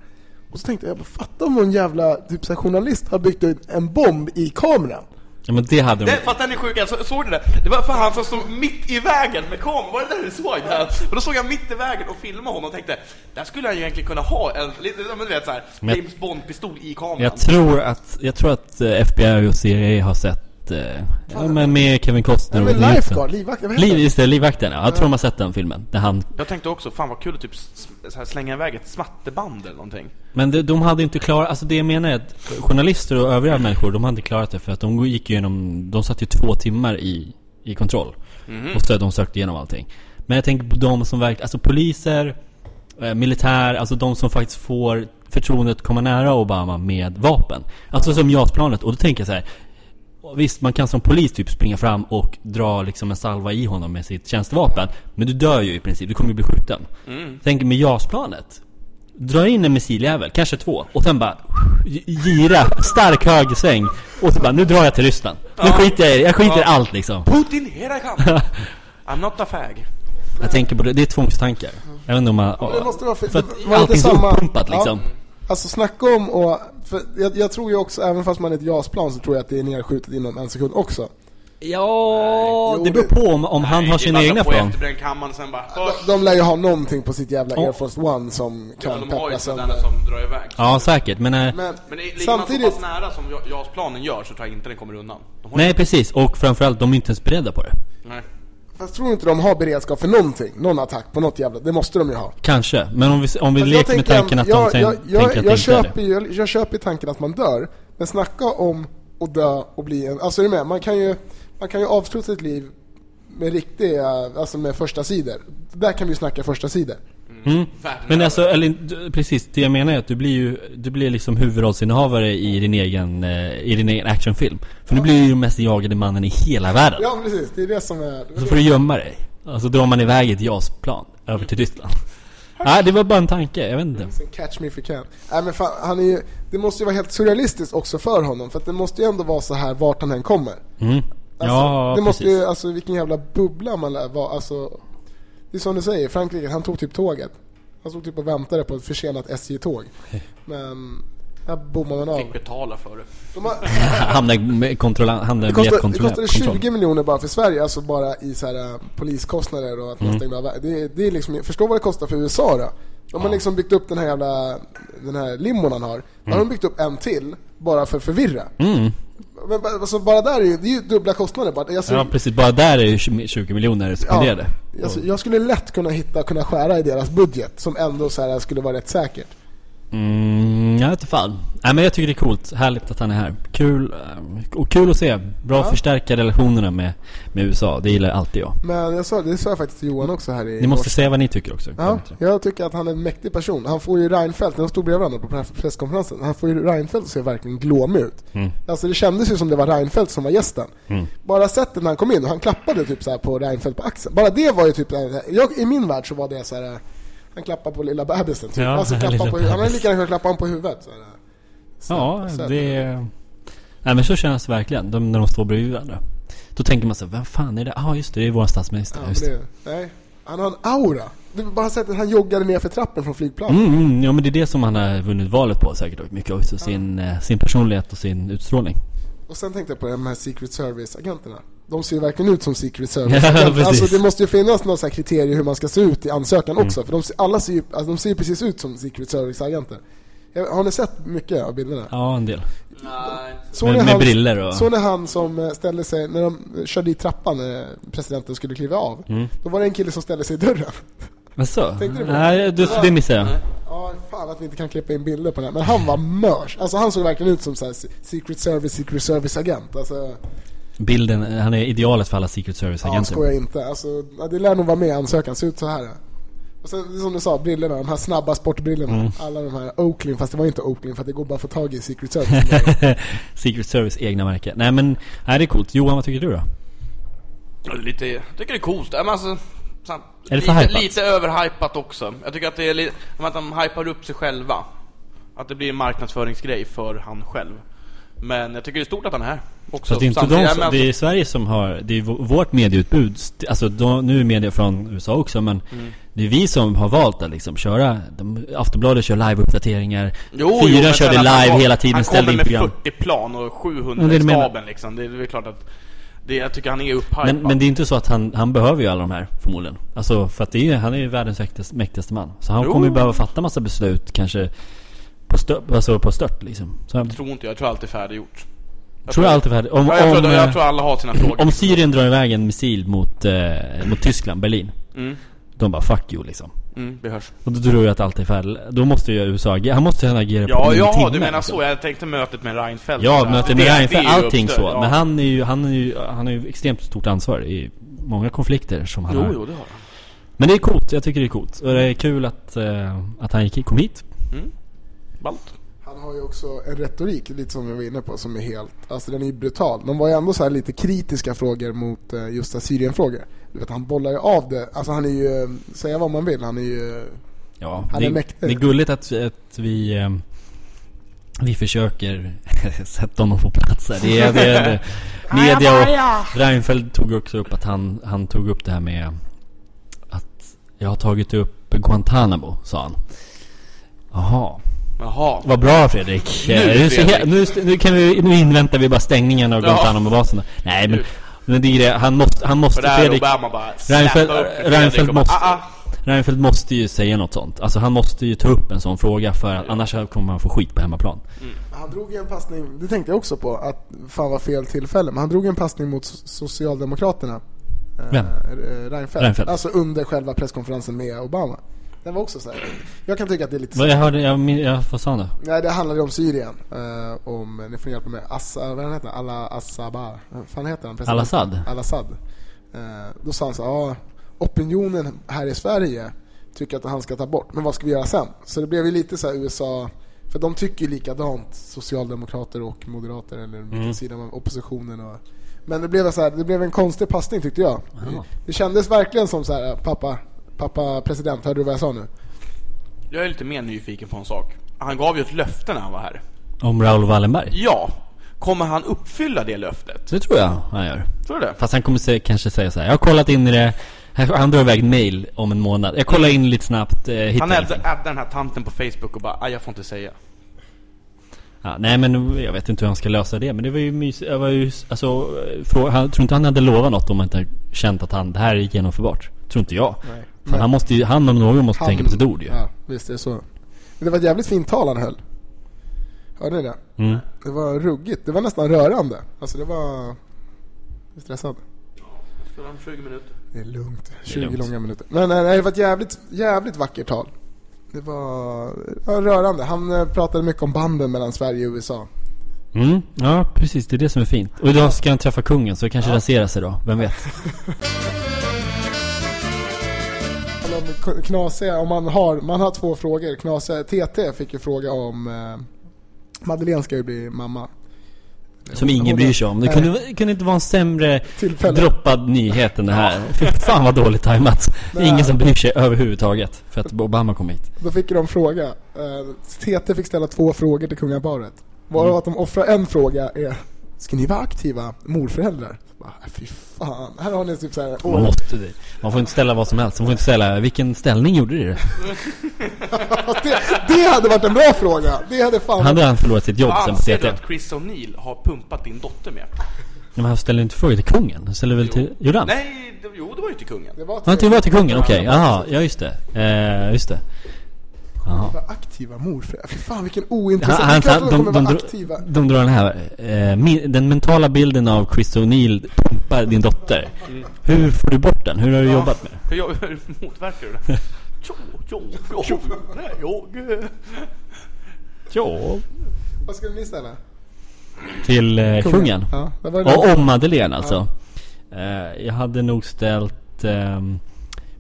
Och så tänkte jag, fatta om någon jävla typ, så här, journalist har byggt ut en bomb i kameran. ja men det hade de... Det, fast den är sjuk, jag så- såg du det? Det var för han som stod mitt i vägen med kameran, var det där du såg det här? Och då såg jag mitt i vägen och filmade honom och tänkte, där skulle han ju egentligen kunna ha en, lite, men du vet såhär, James Bond-pistol i kameran. Jag tror att, jag tror att eh, FBI och CIA har sett, eh, ja men med Kevin Costner och Newton. lifeguard, livvakt, vad heter Liv, just det, livvakten ja. Jag tror de har sett den filmen. Där han, Jag tänkte också, fan vad kul att typ slänga iväg ett smatterband eller någonting. men de, de hade inte klarat, alltså det jag menar är att journalister och övriga människor, de hade inte klarat det för att de gick igenom, de satt ju två timmar i, i kontroll. Och så de sökte igenom allting. Men jag tänker på de som verkligen, alltså poliser, eh, militär, alltså de som faktiskt får förtroendet att komma nära Obama med vapen. Alltså som JAS-planet. Och då tänker jag så här. Visst, man kan som polis typ springa fram och dra liksom en salva i honom med sitt tjänstevapen. Men du dör ju i princip, du kommer ju bli skjuten. Tänk med JAS-planet. Dra in en missiljävel, kanske två, och sen bara gira, stark högersväng. Och så bara, nu drar jag till Ryssland. Nu skiter jag i jag skiter i allt liksom. Putin, here I come! I'm not a fag. Jag tänker på det, det är tvångstankar. Jag vet inte om man... Det måste vara för, för att det var allting är så samma- uppumpat liksom. Ja, alltså snacka om och, för jag, jag tror ju också, även fast man är ett JAS-plan så tror jag att det är nerskjutet inom en sekund också. Ja, Jo, det beror på om, om han har sina egna plan. bara... De, de lär ju ha någonting på sitt jävla Ja. Air Force One som Ja, kan de har ju sådana som drar iväg. Ja, säkert. Men... eh, Men, Men det- ligger samtidigt, man så pass nära som JAS-planen gör så tror jag inte den kommer undan. De nej, precis. Och framförallt, de är inte ens beredda på det. Nej. Fast tror inte de har beredskap för någonting? Någon attack på något jävla... Det måste de ju ha. Kanske, men om vi, om vi jag leker med tanken att jag, de jag, tänker jag, att det jag, inte är det. köper, ju- jag, jag köper tanken att man dör, men snacka om att dö och bli en... Alltså är du med? Man kan ju, man kan ju avsluta sitt liv med riktiga, alltså med första sidor. Där kan vi ju snacka första sidor. Mm. Världen Men alltså, eller precis, det jag menar är att du blir ju, du blir liksom huvudrollsinnehavare i din egen, eh, i din egen actionfilm. För blir du ju den mest jagade mannen i hela världen. Ja precis, det är det som är... Så får du gömma dig. Alltså drar man iväg ett JAS-plan över till Ryssland. Nej, det var bara en tanke, jag vet inte. Catch me if you can. Nej men fan, han är ju, det måste ju vara helt surrealistiskt också för honom, för att det måste ju ändå vara så här vart han än kommer. Mm. Alltså, ja, det måste precis. ju, alltså vilken jävla bubbla man lär vara, alltså. Det är som du säger, Frankrike, han tog typ tåget. Han stod typ och väntade på ett försenat SJ-tåg. Men, här bommar man av. Fick betala för det. De har, (laughs) Hamnar med kontrollant, hamnar det, kostade, det kontroll. kostade kontroll. 20 miljoner bara för Sverige, alltså bara i så här, äh, poliskostnader och att Mm. man stängde av det, det är liksom, förstå vad det kostar för USA då. De har liksom byggt upp den här jävla, den här limon han har. Då har de byggt upp en till, bara för att förvirra. Mm. Men alltså, bara där är ju, det är ju dubbla kostnader bara. Alltså, Ja precis, bara där är ju 20 miljoner spenderade. Alltså, jag skulle lätt kunna hitta, kunna skära i deras budget som ändå så här skulle vara rätt säkert. Mm, jag vet inte fan. Nej men jag tycker det är coolt, härligt att han är här. Kul, eh, och kul att se. Bra att Ja. förstärka relationerna med, med USA, det gillar alltid jag. Men jag sa, det sa jag faktiskt till Johan också här i Ni måste säga vad ni tycker också. Ja, jag tycker att han är en mäktig person. Han får ju Reinfeldt, när de stod bredvid varandra på press- presskonferensen, han får ju Reinfeldt att se verkligen glåmig ut. Mm. Alltså det kändes ju som det var Reinfeldt som var gästen. Mm. Bara sättet när han kom in, och han klappade typ så på Reinfeldt på axeln. Bara det var ju typ, jag, i min värld så var det så här. Han klappade på lilla bebisen typ. Ja, alltså (laughs) lilla klappa på, han bebis. lika gärna kunnat klappa honom på huvudet. Så här. Ja, Så det... Nej men så känns det verkligen, de, när de står bredvid varandra. Då tänker man så vem fan är det? Ja ah, just det, det är vår statsminister. Ja, det. nej. Han har en aura. Du har bara sett att han joggade ner för trappen från flygplanet. Mm, mm, ja men det är det som han har vunnit valet på säkert mycket också. Sin, eh, sin personlighet och sin utstrålning. Och sen tänkte jag på de här Secret Service-agenterna. De ser ju verkligen ut som Secret (laughs) Ja, Service-agenter. precis. alltså det måste ju finnas några så kriterier hur man ska se ut i ansökan Mm. också. För de ser, alla ser ju, alltså de ser ju precis ut som Secret Service-agenter. Har ni sett mycket av bilderna? Ja, en del. Nej. Såg Med, med han- briller och... Såg ni han som eh, ställde sig, när de körde i trappan när presidenten skulle kliva av? Mm. Då var det en kille som ställde sig i dörren. Men så? Tänkte du på det? Nej, du, det missade jag. Ja, fan att vi inte kan klippa in bilder på det här. Men han var mörs. Alltså han såg verkligen ut som så här Secret Service, Secret Service-agent. Alltså, Bilden, han är idealet för alla Secret ja, Service-agenter. skojar inte. Alltså, ja, det lär nog vara med i ansökan. Se ut så här. Och sen, som du sa, brillorna, de här snabba sportbrillorna. Mm. Alla de här Oakley, fast det var inte Oakley för att det går bara att få tag i Secret Service. (laughs) Secret Service egna märke. Nej men, nej det är coolt. Johan, vad tycker du då? Ja, Lite, jag tycker det är coolt. Ja, Men alltså, Är det för lite, hypat? lite överhypat också. Jag tycker att det är lite, att de hypar upp sig själva. Att det blir en marknadsföringsgrej för han själv. Men jag tycker det är stort att han är här. Också. Så det är inte de som, det är Sverige som har, det är vårt medieutbud. Alltså då, nu är media från USA också men Mm. det är vi som har valt att liksom köra, de, Aftonbladet kör live-uppdateringar. Jo, Fyra jo, men körde han live kom- hela tiden, Han ställde kommer in med program. 40 plan och 700 Ja, det är i staben liksom. Det är väl klart att det, jag tycker han är upphypad. Men, men det är inte så att han, han behöver ju alla de här förmodligen. Alltså för att är, han är ju världens mäktigaste, mäktigaste man. Så han Jo. kommer ju behöva fatta massa beslut kanske på stört, alltså på stört liksom. Så han, tror inte jag. Jag tror allt är färdiggjort. Jag tror alltid färdigt. Om, ja, jag, om, tror, jag eh, tror alla har sina frågor. om Syrien drar iväg en missil mot, eh, mot Tyskland, Berlin. Mm, De bara 'fuck you' liksom. mm, vi hörs. Och då tror jag att allt är färdigt. Då måste ju USA agera. Han måste ju agera på Ja, en ja, timme, du menar liksom. så. Jag tänkte mötet med Reinfeldt. Ja, mötet med det- Reinfeldt, det allting uppstöd, så. ja. Men han är ju, han är ju, han har ju extremt stort ansvar i många konflikter som han Jo, har. jo, det har han. Men det är coolt, jag tycker det är coolt. Och det är kul att, eh, att han gick, kom hit. Mm. Ballt. Han har ju också en retorik, lite som vi var inne på, som är helt, alltså den är ju brutal. De var ju ändå så här lite kritiska frågor mot eh, just så här Syrien-frågor. Du vet, han bollar ju av det, alltså han är ju, eh, säga vad man vill, han är ju Ja, Han det, är mäktig. det är gulligt att, att vi, eh, vi försöker (laughs) sätta honom på plats här. Det är, det är. (laughs) Media och Reinfeldt tog också upp att han, han tog upp det här med att jag har tagit upp Guantanamo, sa han. Jaha, Jaha. vad bra Fredrik. Nu, Eh, Fredrik. nu, nu, kan vi, nu inväntar vi bara stängningen av. Guantanamo-basen. Nej men, men det är det, han måste, han måste där Fredrik, Obama bara Reinfeldt- Reinfeldt måste- ah, ah. Reinfeldt måste ju säga något sånt. Alltså han måste ju ta upp en sån fråga för att annars kommer han få skit på hemmaplan. Han drog ju en passning, det tänkte jag också på, att fan var fel tillfälle, men han drog en passning mot so- Socialdemokraterna. Eh, Vem? eh, Reinfeldt. Reinfeldt. Alltså under själva presskonferensen med Obama. Den var också så här. Jag kan tycka att det är lite Vad jag hörde, jag, jag, vad sa han då? Nej det handlade om Syrien. Eh, om, ni får hjälpa mig. Assa, vad heter han? Alla Assaba. Vad fan heter han? President? Al-Assad? Al-Assad. Eh, då sa han så ja, opinionen här i Sverige tycker att han ska ta bort. Men vad ska vi göra sen? Så det blev ju lite så här USA, för de tycker ju likadant, socialdemokrater och moderater eller Mm. sida av oppositionen och men det blev, så här, det blev en konstig passning tyckte jag. Jaha. Det kändes verkligen som så här, pappa, pappa president, hörde du vad jag sa nu? Jag är lite mer nyfiken på en sak. Han gav ju ett löfte när han var här. Om Raoul Wallenberg? Ja. Kommer han uppfylla det löftet? Det tror jag han gör. Tror du det? Fast han kommer se, kanske säga så här. jag har kollat in i det, han drar iväg mail om en månad. Jag kollar in lite snabbt, eh, Han addar ingenting. addar den här tanten på Facebook och bara, "Aj, jag får inte säga. Ja, nej men jag vet inte hur han ska lösa det, men det var ju mysigt. Det var ju, alltså, eh, frå, han, tror inte han hade lovat något om han inte känt att han, det här är genomförbart. Tror inte jag. Nej. Fan, han måste ju, han om någon måste Han- tänka på sitt ord ju. Ja, visst är det så. Men det var ett jävligt fint tal han höll. Hörde ni det? Mm. Det var ruggigt. Det var nästan rörande. Alltså det var... Jag är stressad. Ska om 20 minuter? Det är lugnt. är 20 lugnt. långa minuter. Men nej, nej, det var ett jävligt, jävligt vackert tal. Det var ja, rörande. Han eh, pratade mycket om banden mellan Sverige och USA. Mm, ja precis, det är det som är fint. Och idag ska han träffa kungen, så det kanske raserar sig då. Vem vet? (laughs) Om knasiga, om man har, man har två frågor. Knasiga, TT fick ju fråga om eh, Madeleine ska ju bli mamma. Som ingen bryr sig om. Det kunde, kunde inte vara en sämre Tillfälle. droppad nyhet än det här. Fy fan vad dåligt tajmat. (laughs) Det är ingen som bryr sig överhuvudtaget. För att Obama kom hit. Då fick de fråga. Eh, TT fick ställa två frågor till kungaparet. Varav Mm. att de offrar en fråga är Ska ni vara aktiva morföräldrar? Så bara, "Äh, fy fan. Här har ni typ såhär Man måste det. Man får inte ställa vad som helst. Man får inte ställa, vilken ställning gjorde du det? (laughs) det, det hade varit en bra fråga. Det hade fan Hade han förlorat sitt jobb sen på Anser TT? du att Chris O'Neill har pumpat din dotter med? Men han ställer inte frågor till kungen. Han ställer väl till... Gjorde han? Nej, det, jo det var ju till kungen. Det var Han det var till kungen? Okej, jaha. Ja just det. Eh, just det. Jaha. Vara aktiva morföräldrar. Fy fan vilken Han, ointressant. han, de de, de, aktiva. de drar den här, eh, min, den mentala bilden av Chris O'Neill pumpar din dotter. Hur får du bort den? Hur har du jobbat med det? Hur, jag- hur motverkar du det? (laughs) Jo, jo, jo, nej, jag... Ja. Vad skulle ni ställa? Till eh, kungen? Ja, var det. Och om Madeleine alltså? Eh, jag hade nog ställt... ehm,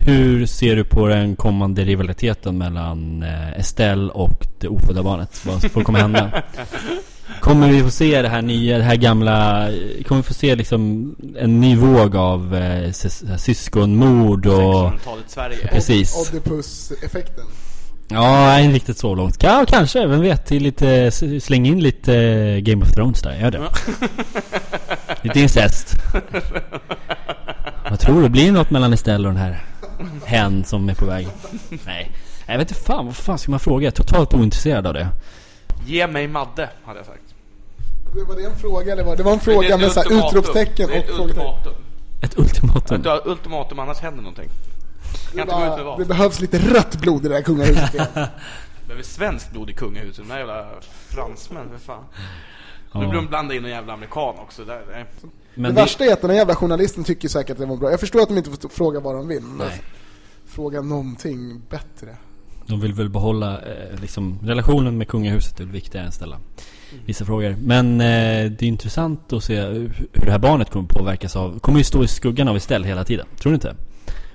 hur ser du på den kommande rivaliteten mellan eh, Estelle och det ofödda barnet? Vad får komma hända? (laughs) Kommer vi få se det här nya, det här gamla... Kommer vi få se liksom en ny våg av eh, sys- syskonmord och... 1600-talet Sverige. Precis. Oedipus-effekten. Ja, inte riktigt så långt. Ja, kanske, vem vet? Till lite, släng in lite eh, Game of Thrones där, gör det. (laughs) lite incest. (laughs) Vad tror du? Blir det något mellan Estelle och den här hen som är på väg? Nej. Jag vet inte fan, vad fan ska man fråga? Jag är totalt ointresserad av det. Ge mig Madde, hade jag sagt. Det var det en fråga eller var det var en Det fråga med så här utropstecken Det och ett frågetecken. ultimatum. Ett ultimatum. Du har ultimatum, annars händer någonting. Det, Kan inte gå ut med vad. det behövs lite rött blod i det här kungahuset (laughs) igen. behöver svenskt blod i kungahuset, de här jävla fransmän, för fan. Nu blir de blandade in en jävla amerikan också. Där, nej. Men det värsta är att den här jävla journalisten tycker säkert att det var bra. Jag förstår att de inte får fråga vad de vill. Men Nej. fråga någonting bättre. De vill väl behålla eh, liksom, relationen med kungahuset är viktigare än att ställa vissa frågor. Men eh, det är intressant att se hur det här barnet kommer påverkas av, kommer ju stå i skuggan av Estelle hela tiden. Tror du inte?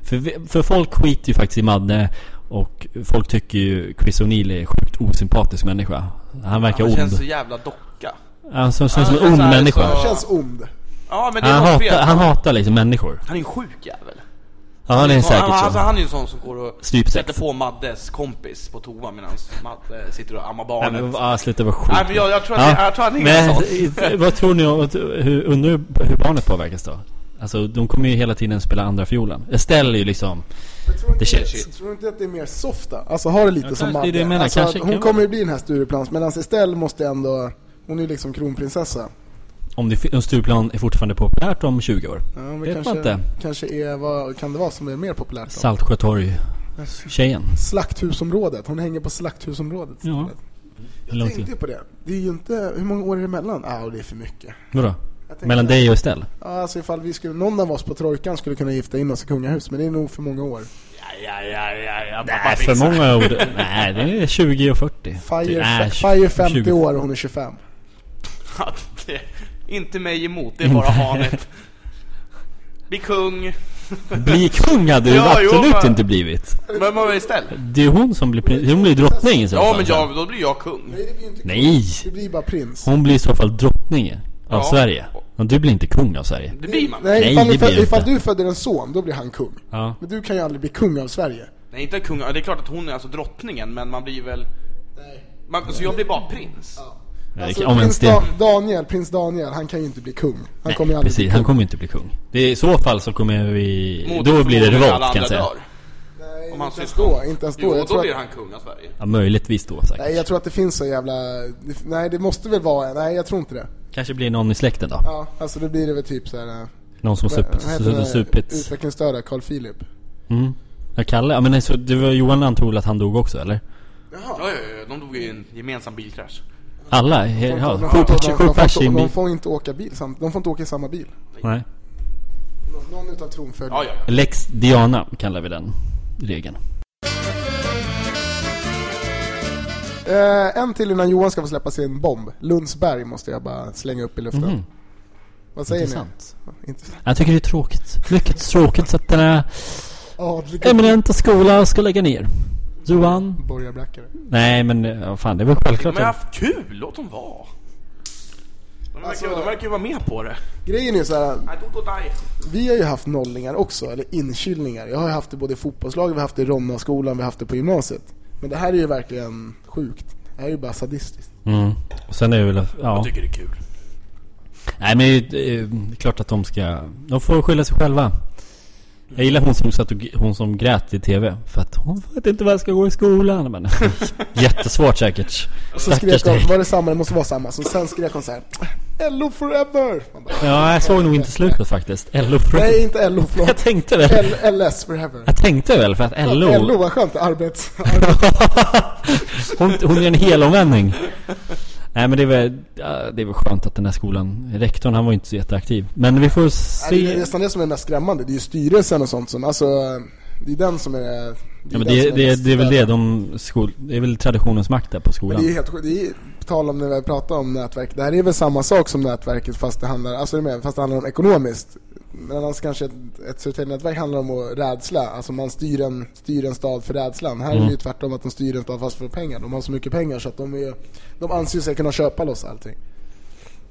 För, vi- för folk skiter ju faktiskt i Madde och folk tycker ju Chris O'Neill är sjukt osympatisk människa. Han verkar Han ond. känns så jävla docka. Han känns som Han en känns ond människa. Han känns ond. Ja men det är Han något fel. hatar, han hatar liksom människor. Han är en sjuk jävel. Ja, det är säkert han, alltså, så. han är ju en sån som går och Strypsex. sätter på Maddes kompis på toa medan Madde sitter och ammar Nej, barnet. men, ah, sluta vara sjuk. Nej, men jag, jag, tror att det, jag tror att det är Men vad tror ni om, hur, undrar hur- barnet påverkas då? Alltså de kommer ju hela tiden spela andra fiolen. Estelle är ju liksom Jag tror inte, the shit. Tror du inte att det är mer softa? Alltså ha det lite Ja, som kanske det är det jag Madde. menar. Alltså, hon kommer ju bli den här Stureplans, medan Estelle måste ändå... Hon är ju liksom kronprinsessa. Om, det, om Stureplan är fortfarande populärt om 20 år. Ja, men Vet man kanske, inte. kanske är, vad kan det vara som är mer populärt då? Saltsjötorg tjejen. Slakthusområdet, hon hänger på slakthusområdet Ja. Jag lång tänkte tid? på det. Det är ju inte, hur många år är det emellan? Ja, ah, det är för mycket. Vadå? Mellan dig och Estelle? Ja, alltså ifall vi skulle, någon av oss på Trojkan skulle kunna gifta in oss i kungahus, men det är nog för många år. Ja, ja, ja, ja, ja. Nej, för många ord. Nej, det är 20 och 40. Fire, Nej, Fire 50 20. år och hon är 25. Ja, inte mig emot, det är bara hanet. Bli kung. Bli kung hade du Ja, jo, absolut men- inte blivit. Vem var det istället? Det är hon som blir prins. Hon blir drottning i så Ja fall. men jag, då blir jag kung. Nej, det blir inte Nej! Det blir bara prins. Hon blir i så fall drottning av Ja. Sverige. Och du blir inte kung av Sverige. Det blir man. Nej, Nej, ifall, det du, blir ifall inte. du föder en son, då blir han kung. Ja. Men du kan ju aldrig bli kung av Sverige. Nej inte kung, ja, det är klart att hon är alltså drottningen men man blir väl... Nej. Man, så jag blir bara prins. Alltså, om prins det. da, Daniel, prins Daniel, han kan ju inte bli kung. Han Nej, kommer ju aldrig precis. bli Han kung. kommer inte bli kung. Det är, I så fall så kommer vi... Mot då blir det revolt kan jag säga. dör. Nej, Om inte ens då, inte ens då. Jo, jag då tror blir att, han kung av Sverige. Ja, möjligtvis då säkert. nej, jag tror att det finns så jävla... Nej, det måste väl vara... Nej, jag tror inte det. Kanske blir någon i släkten då. Ja, alltså då blir det väl typ såhär... äh, Någon som har supit. Utvecklingsstörda, Carl Philip. Mm. Ja, Kalle. Ja, men så, det var Johan antog att han dog också, eller? Ja, ja, ja, de dog i en gemensam bilkrasch. Alla? Ja, de, sju pers- i får, en inte- bil. de får inte åka bil samt, de får inte åka i samma bil. Nej. Någon utav tronföljden. Ja, ja. Lex Diana kallar vi den regeln. Eh, en till innan Johan ska få släppa sin bomb. Lundsberg måste jag bara slänga upp i luften. Mhm. Vad säger Intressant. ni? Intressant. Jag tycker det är tråkigt. Mycket tråkigt att den här Adliga eminenta skolan ska lägga ner. Johan? borgarbrackare. Nej men, ja, fan det är väl självklart. De har haft kul, låt dem vara. De verkar, Alltså- de verkar ju vara med på det. Grejen är ju så här. Vi har ju haft nollningar också, eller inkylningar. Jag har ju haft det både i fotbollslaget, vi har haft det i Ronnaskolan, vi har haft det på gymnasiet. Men det här är ju verkligen sjukt. Det här är ju bara sadistiskt. Mm. Och sen är det väl, Jag ja. tycker det är kul. Nej men det är det är klart att de ska, de får skylla sig själva. Jag gillar hon som satt och, hon som grät i TV för att hon vet inte vad jag ska gå i skolan. Men, (laughs) jättesvårt säkert. Så Stackars skrek hon, dig. var det samma? Det måste vara samma. Så sen skrek hon så här. LO forever! Bara, Ja, jag såg nog inte slutet faktiskt. LO Nej, inte LO, förlåt. Jag tänkte det. L- LS forever. Jag tänkte väl för att LO... LO, vad skönt. Arbets... (laughs) hon, hon gör en helomvändning. Nej men det är väl, ja, det är väl skönt att den här skolan, rektorn han var inte så jätteaktiv. Men vi får Nej, det är se. nästan det som är mest skrämmande. Det är ju styrelsen och sånt som, alltså, det är den som är... Det Ja, men den det, är väl det de, skol, det är väl traditionens makt där på Men skolan. det är helt sjukt. Det är på tal om när vi pratar om nätverk. Det här är väl samma sak som nätverket fast det handlar, alltså är med, fast det handlar om ekonomiskt. Men annars kanske ett, ett Södertälje-nätverk handlar om att rädsla. Alltså man styr en, styr en stad för rädslan. Här är Mm. det ju tvärtom att de styr en stad fast för pengar. De har så mycket pengar så att de är, de anser sig kunna köpa loss allting.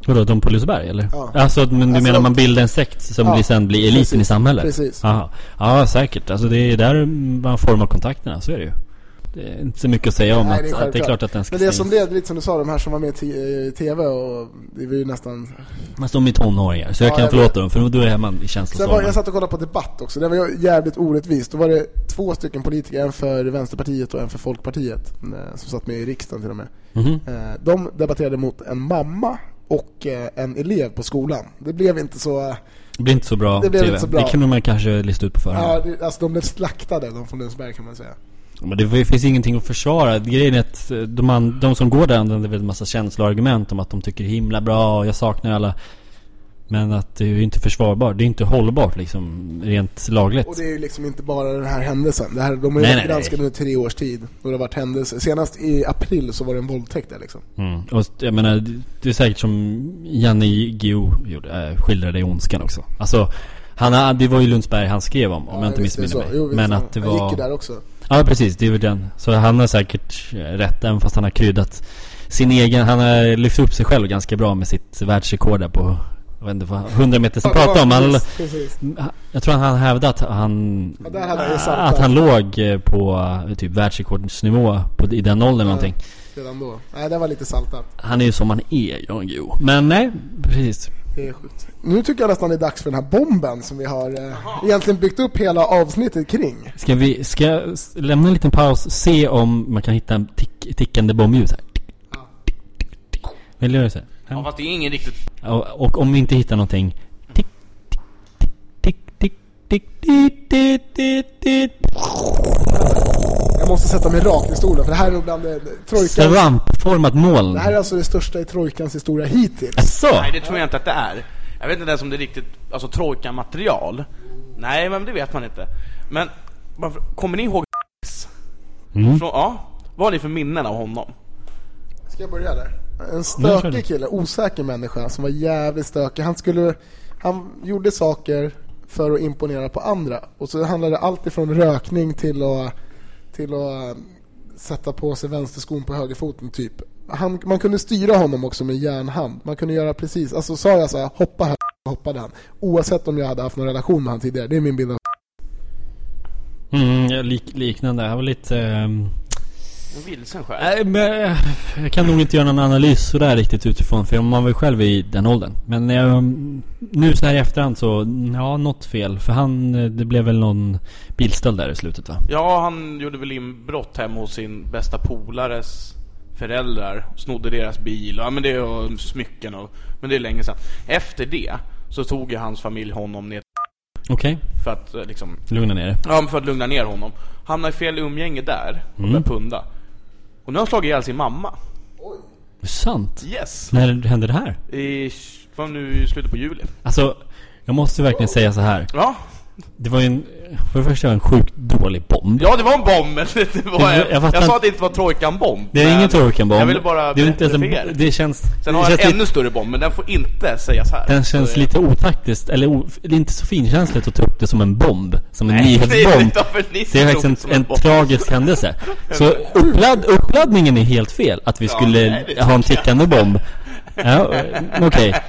Vadå, de på Liseberg eller? Ja. Alltså, men du Alltså, menar man bildar en sekt som Ja, blir, sen blir eliten precis, i samhället? precis. Aha. Ja, säkert. Alltså det är där man formar kontakterna, så är det ju. Det är inte så mycket att säga om Nej, att, det att det är klart att den ska Men det som stängas. blev, lite som du sa, de här som var med i TV och det var ju nästan Fast de är tonåringar, så jag Ja, kan jag förlåta dem, för då är man i känslostormen. jag satt och kollade på debatt också, det var jävligt orättvist. Då var det två stycken politiker, en för Vänsterpartiet och en för Folkpartiet, eh, som satt med i riksdagen till och med. Mhm. Eh, De debatterade mot en mamma och eh, en elev på skolan. Det blev inte så... Det blir inte så bra Det blev TV. inte så bra. Det kunde man kanske lista ut på förhand. Ja, det, alltså de blev slaktade, de från Lundsberg kan man säga. Men det finns ingenting att försvara. Grejen är att eh, de, de som går där använder väl en massa känsloargument om att de tycker himla bra och jag saknar alla. Men att det är ju inte försvarbart. Det är inte hållbart liksom, rent lagligt. Och det är ju liksom inte bara den här händelsen. Det här, de har ju Nej, varit granskade under tre års tid. Och det har varit händelser. Senast i april så var det en våldtäkt där liksom. Mm. Och jag menar, det- är säkert som Janne Guillou gjorde, äh, skildrade i Ondskan också. Alltså, han, har- det var ju Lundsberg han skrev om, om jag inte missminner mig. Jo, Men att det Han gick var... ju där också. Ja precis, det är väl den. Så han har säkert eh, rätt, även fast han har kryddat sin egen, han har lyft upp sig själv ganska bra med sitt världsrekord där på, jag vet inte vad, 100 meter som pratade om. Han, precis, jag tror han hävdade att han, Ja, att han låg eh, på eh, typ världsrekordsnivå på, i den åldern eller någonting. Redan då. Nej, det var lite saltat. Han är ju som han är, Jan Guillou. Men nej, precis. Det är sjukt. Nu tycker jag nästan det är dags för den här bomben som vi har eh, egentligen byggt upp hela avsnittet kring. Ska vi, ska lämna en liten paus, se om man kan hitta en tick, tickande bombljus här. Vill du göra så? här? Ja, fast det är ingen riktigt... Och, och om vi inte hittar någonting Tick, tick, tick, tick, tick, tick, tick, tick, tick. Jag måste sätta mig rakt i stolen för det här är nog bland det, trojkans... Svampformat moln Det här är alltså det största i trojkans historia hittills. Asså? Nej, det tror jag inte att det är. Jag vet inte ens om det är riktigt, alltså trojka-material. Nej, men det vet man inte. Men, varför- kommer ni ihåg Mm. Från, ja, vad har ni för minnen av honom? Ska jag börja där? En stökig kille, osäker människa som var jävligt stökig. Han skulle, han gjorde saker för att imponera på andra. Och så handlade allt ifrån rökning till att, till att eh, sätta på sig vänsterskon på högerfoten typ. Han, man kunde styra honom också med järnhand. Man kunde göra precis, alltså sa jag så här, hoppa här, hoppade han. Oavsett om jag hade haft någon relation med han tidigare. Det är min bild av Mm, lik, liknande. Jag var lite... ehm, En vilsen själ. Nej, men jag- jag kan nog inte göra någon analys sådär riktigt utifrån för man var ju själv i den åldern. Men jag, nu så här i efterhand så, ja, något fel. För han, eh, det blev väl någon bilstöld där i slutet va? Ja, han gjorde väl inbrott hemma hos sin bästa polares föräldrar. Snodde deras bil och, ja, men det och smycken och, men det är länge sedan. Efter det så tog ju hans familj honom ner Okej, för att eh, liksom, lugna ner ja för att lugna ner honom. Hamnade i fel umgänge där och Mm. började punda. Och nu har han slagit ihjäl sin mamma. Sant? Yes! När hände det här? I, var nu i slutet på juli. Alltså, jag måste verkligen säga så här. Ja, Det var ju en, för det första en sjukt dålig bomb. ja det var en bomb men (laughs) det var, Det- jag, jag jag sa att det inte var trojkan-bomb. Det är ingen Torkan-bomb. Jag ville bara det är inte ens en. Det känns... Sen har jag en ännu större bomb, men den får inte sägas här. Den känns lite otaktiskt, eller o, det är inte så finkänsligt att ta upp det som en bomb. Som en Nej, nyhetsbomb. Det är faktiskt en, en bomb. tragisk händelse. (laughs) Så uppladd, uppladdningen är helt fel. Att vi Ja, skulle nej, det ha en tickande bomb. Ja, (laughs) okej. Nej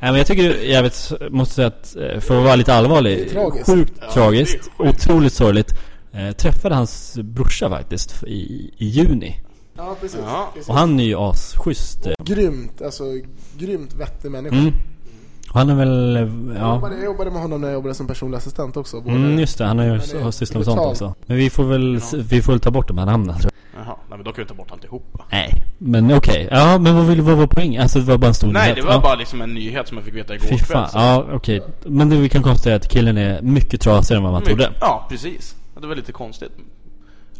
men jag tycker, jag vet, måste säga att eh, för att vara lite allvarlig. Det är tragiskt. Sjukt Ja, tragiskt. det är sjukt. Otroligt sorgligt. Eh, träffade hans brorsa faktiskt i, i juni. Ja, precis. Ja. precis. Och han är ju asschysst. eh. Grymt, alltså grymt vettig människa. Mm. Han är väl, eh, Jag, ja. jobbade, jag jobbade med honom när jag jobbade som personlig assistent också. Både, Mm, just det, han har ju sysslat med sånt också. Men vi får väl, vi får väl ta bort de här namnen tror jag. Jaha, nej men då kan vi ta bort alltihopa. Nej, men okej. Ja, men vad, vill, vad var poängen? Alltså det var bara en stor Nej, nyhet. det var ja. bara liksom en nyhet som jag fick veta igår Fy fan, så- ja okej. Men det, vi kan konstatera att killen är mycket trasigare än vad man trodde. Ja, precis. Ja, Det var lite konstigt.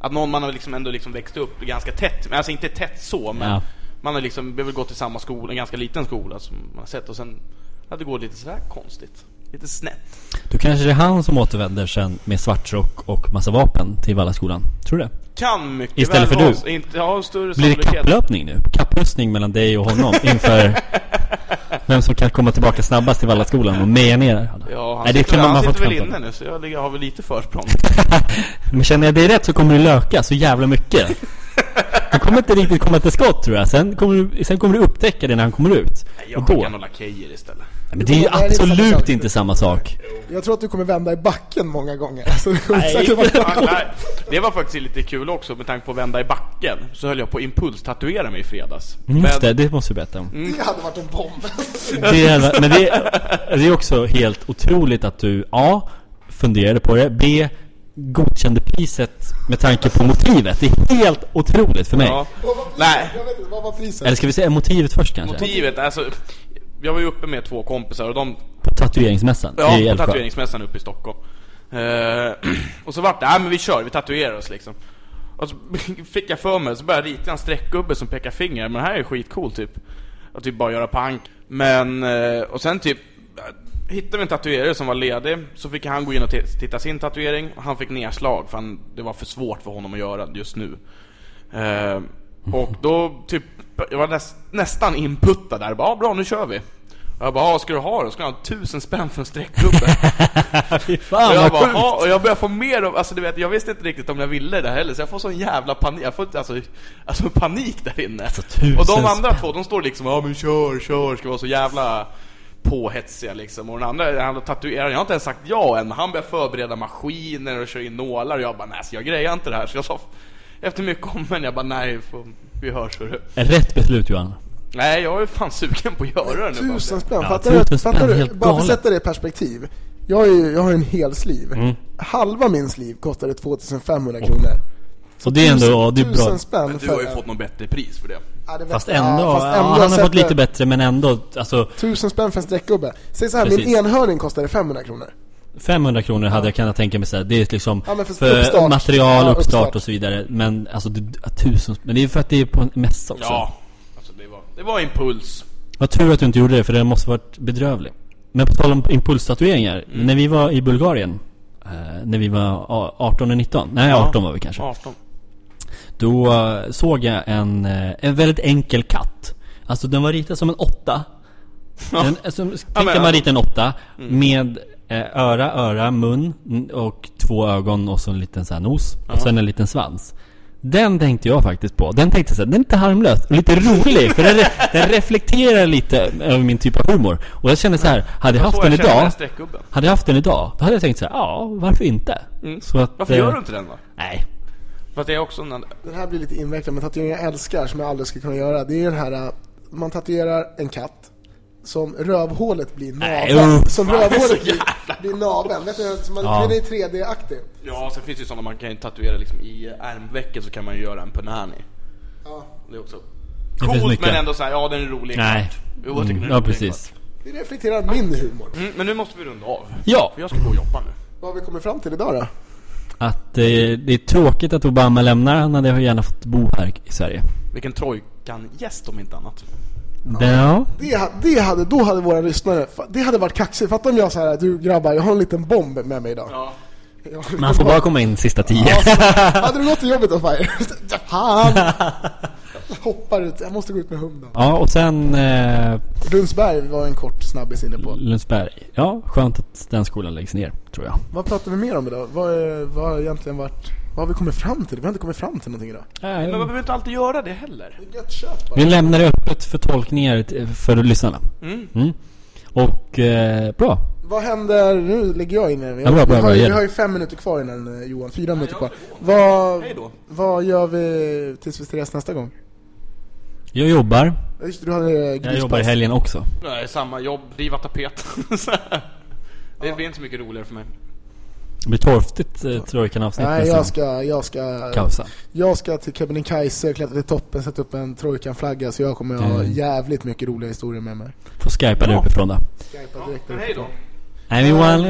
Att någon man har liksom ändå liksom växt upp ganska tätt, men alltså inte tätt så, men Ja. man har liksom, vi har väl gått i samma skola, en ganska liten skola som man har sett och sen att det går lite sådär konstigt. Lite snett. Då kanske det är han som återvänder sen med svartrock och massa vapen till Vallaskolan. Tror du det? Kan mycket Istället väl för du? Inte, ja, större Blir det kapplöpning nu? Kapprustning mellan dig och honom inför (laughs) vem som kan komma tillbaka snabbast till Vallaskolan och meja ner alla? Ja, han Nej, det sitter, man, han sitter väl inne nu så jag ligger, har väl lite försprång. (laughs) Men känner jag dig rätt så kommer du löka så jävla mycket. (laughs) Du kommer inte riktigt komma till skott tror jag. Sen kommer du, sen kommer du upptäcka det när han kommer ut. Jag och då? skickar några lakejer istället. Men det är ju Det är inte samma absolut sak. inte samma sak. Jag tror att du kommer vända i backen många gånger. (laughs) Nej. nej, det var faktiskt lite kul också med tanke på att vända i backen. Så höll jag på att impulstatuera mig i fredags. Mm, Just Men- det, det måste du berätta om. Det hade varit en bomb. Det är, men det, det är också helt otroligt att du A. Funderade på det. B. Godkände priset med tanke på motivet. Det är helt otroligt för mig. Ja. Nej, Jag vet inte, vad var priset? Eller ska vi säga motivet först kanske? motivet, alltså Jag var ju uppe med två kompisar och de På tatueringsmässan Ja, på tatueringsmässan uppe i Stockholm. Eh, (clears throat) Och så vart det, nej men vi kör, vi tatuerar oss liksom. Och så (laughs) fick jag för mig, så började jag rita en streckgubbe som pekar finger. Men det här är skitcool typ. Att typ bara göra pank. Men, eh, och sen typ Hittade vi en tatuerare som var ledig. Så fick han gå in och titta sin tatuering. Och Han fick nedslag för han, det var för svårt för honom att göra just nu. Eh, Och då typ Jag var näst, nästan inputtad där, bara, ah, bra nu kör vi. Och jag bara, ah, ska du ha då? Ska du ha tusen spänn för en streckgubbe? (laughs) Fy och fan jag bara, ah, och jag började få mer av, alltså du vet, jag visste inte riktigt om jag ville det heller Så jag får sån jävla panik, jag får alltså, alltså panik där inne. Alltså, Och de andra spänn. två, de står liksom, ja men kör, kör, ska vara så jävla påhetsiga liksom. Och den andra, han tatueraren, jag har inte ens sagt ja än, men han börjar förbereda maskiner och köra in nålar. Och jag bara, nej så jag grejar inte det här. Så jag sa, efter mycket om men jag bara, nej, får, vi hörs hörru Rätt beslut Johan. Nej, jag är fan sugen på att göra det nu. Tusen spänn, Ja, fattar tusen du? spänn, Fattar du? Bara för att sätta det i perspektiv. Jag, är, ju- jag har en hel sliv. Mm. Halva min sliv kostade 2500 kronor. Så det är ändå, ja, det är bra. tusen spänn Men för... du har ju fått något bättre pris för det Ja, det Fast ändå, Ja, fast ja, ändå han har fått lite bättre men ändå, alltså Tusen spänn för en streckgubbe. Säg så här, min Precis. enhörning kostade 500 kronor. 500 kronor hade jag kunnat tänka mig säga. Det är liksom Ja, för för, uppstart. material, Ja, uppstart. uppstart. och så vidare. Men alltså, det, ja, tusen Men det är för att det är på en mässa också. Ja, alltså det var, det var impuls Vad tur att du inte gjorde det, för det måste varit bedrövligt. Men på tal om impulstatueringar. När vi var i Bulgarien. eh, när vi var a- 18 och 19. Nej, Ja. 18 var vi kanske. 18. Då eh, såg jag en, eh, en väldigt enkel katt. Alltså den var ritad som en åtta. En, alltså, tänk men, dig man ja. ritar en åtta med eh, öra, öra, mun mm, och två ögon och så en liten så här nos. Och sen en liten svans. Den tänkte jag faktiskt på. Den tänkte jag så här, den är lite harmlös och lite rolig. för den, re- den reflekterar lite över min typ av humor. Och jag kände så här, hade jag haft den jag idag, hade jag haft den idag, då hade jag tänkt så här, ja, varför inte? Så att, Varför eh, gör du inte den då? Nej. För att det är också en... Den här blir lite invecklad, men tatueringar jag älskar som jag aldrig ska kunna göra. Det är den här, äh, man tatuerar en katt. Som rövhålet blir Nej, naveln. usch. Som rövhålet blir, blir naveln. Vet du, som man, Ja. den är 3D-aktig. Ja, sen finns det ju sådana man kan ju tatuera liksom i ärmvecket så kan man ju göra en punani. Ja. Det är också coolt men ändå såhär, ja den är rolig. Nej. Jo, jag tycker den är Ja, rolig, precis. Det reflekterar min humor. Mm, men nu måste vi runda av. Ja. För jag ska gå och jobba nu. Vad har vi kommit fram till idag då? Att eh, det är tråkigt att Obama lämnar. Han hade gärna fått bo här i Sverige. Vilken Trojkan-gäst om inte annat. Ja. Det, det hade, då hade våra lyssnare, det hade varit kaxigt. Fatta om jag så här, du grabbar, jag har en liten bomb med mig idag. Ja. Man får bara komma in sista tio. Ja, så, (laughs) hade du gått till jobbet då Fire? (laughs) Fan! Jag hoppar ut, jag måste gå ut med hunden. Ja, och sen eh, Lundsberg var en kort snabbis inne på. Lundsberg. Ja, skönt att den skolan läggs ner, tror jag. Vad pratar vi mer om idag? Vad, vad har egentligen varit... Vad har vi kommit fram till? Vi har inte kommit fram till någonting idag. Men man behöver inte alltid göra det heller. Det är gött köp bara. Vi lämnar det öppet för tolkningar för lyssnarna. Mm. Mm. Och, eh, bra. Vad händer, nu lägger jag in den. Ja, bra, bra, vi, har, ju- vi har ju fem minuter kvar innan eh, Johan, fyra minuter kvar. Vad, vad gör vi tills vi ses nästa gång? Jag jobbar. Ja, Just det, du hade eh, Jag jobbar i helgen också. Nej, samma jobb, riva tapet. (laughs) Det blir inte så mycket roligare för mig. Det blir torftigt eh, trojkan-avsnitt Nej, jag ska, jag ska, Kausa. jag ska till Kebnekaise, klättra till toppen, sätta upp en Trojkan-flagga så jag kommer ha Mm. jävligt mycket roliga historier med mig. Får skypa dig Ja. uppifrån då. Skypa direkt Men hej då. Nej men Johan,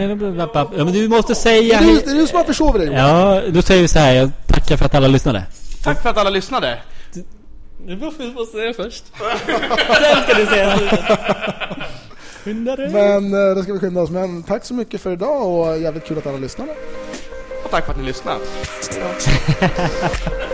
ja, men du måste säga Är du, hej. är du som har försovit dig? Ja, då säger vi så här. Jag tackar för att alla lyssnade. Tack för att alla lyssnade. Varför måste säga först? (laughs) Sen ska du säga Skynda dig. Men eh, då ska vi skynda oss. Men tack så mycket för idag och jävligt kul att alla lyssnade. Och tack för att ni lyssnade. Ja. (laughs)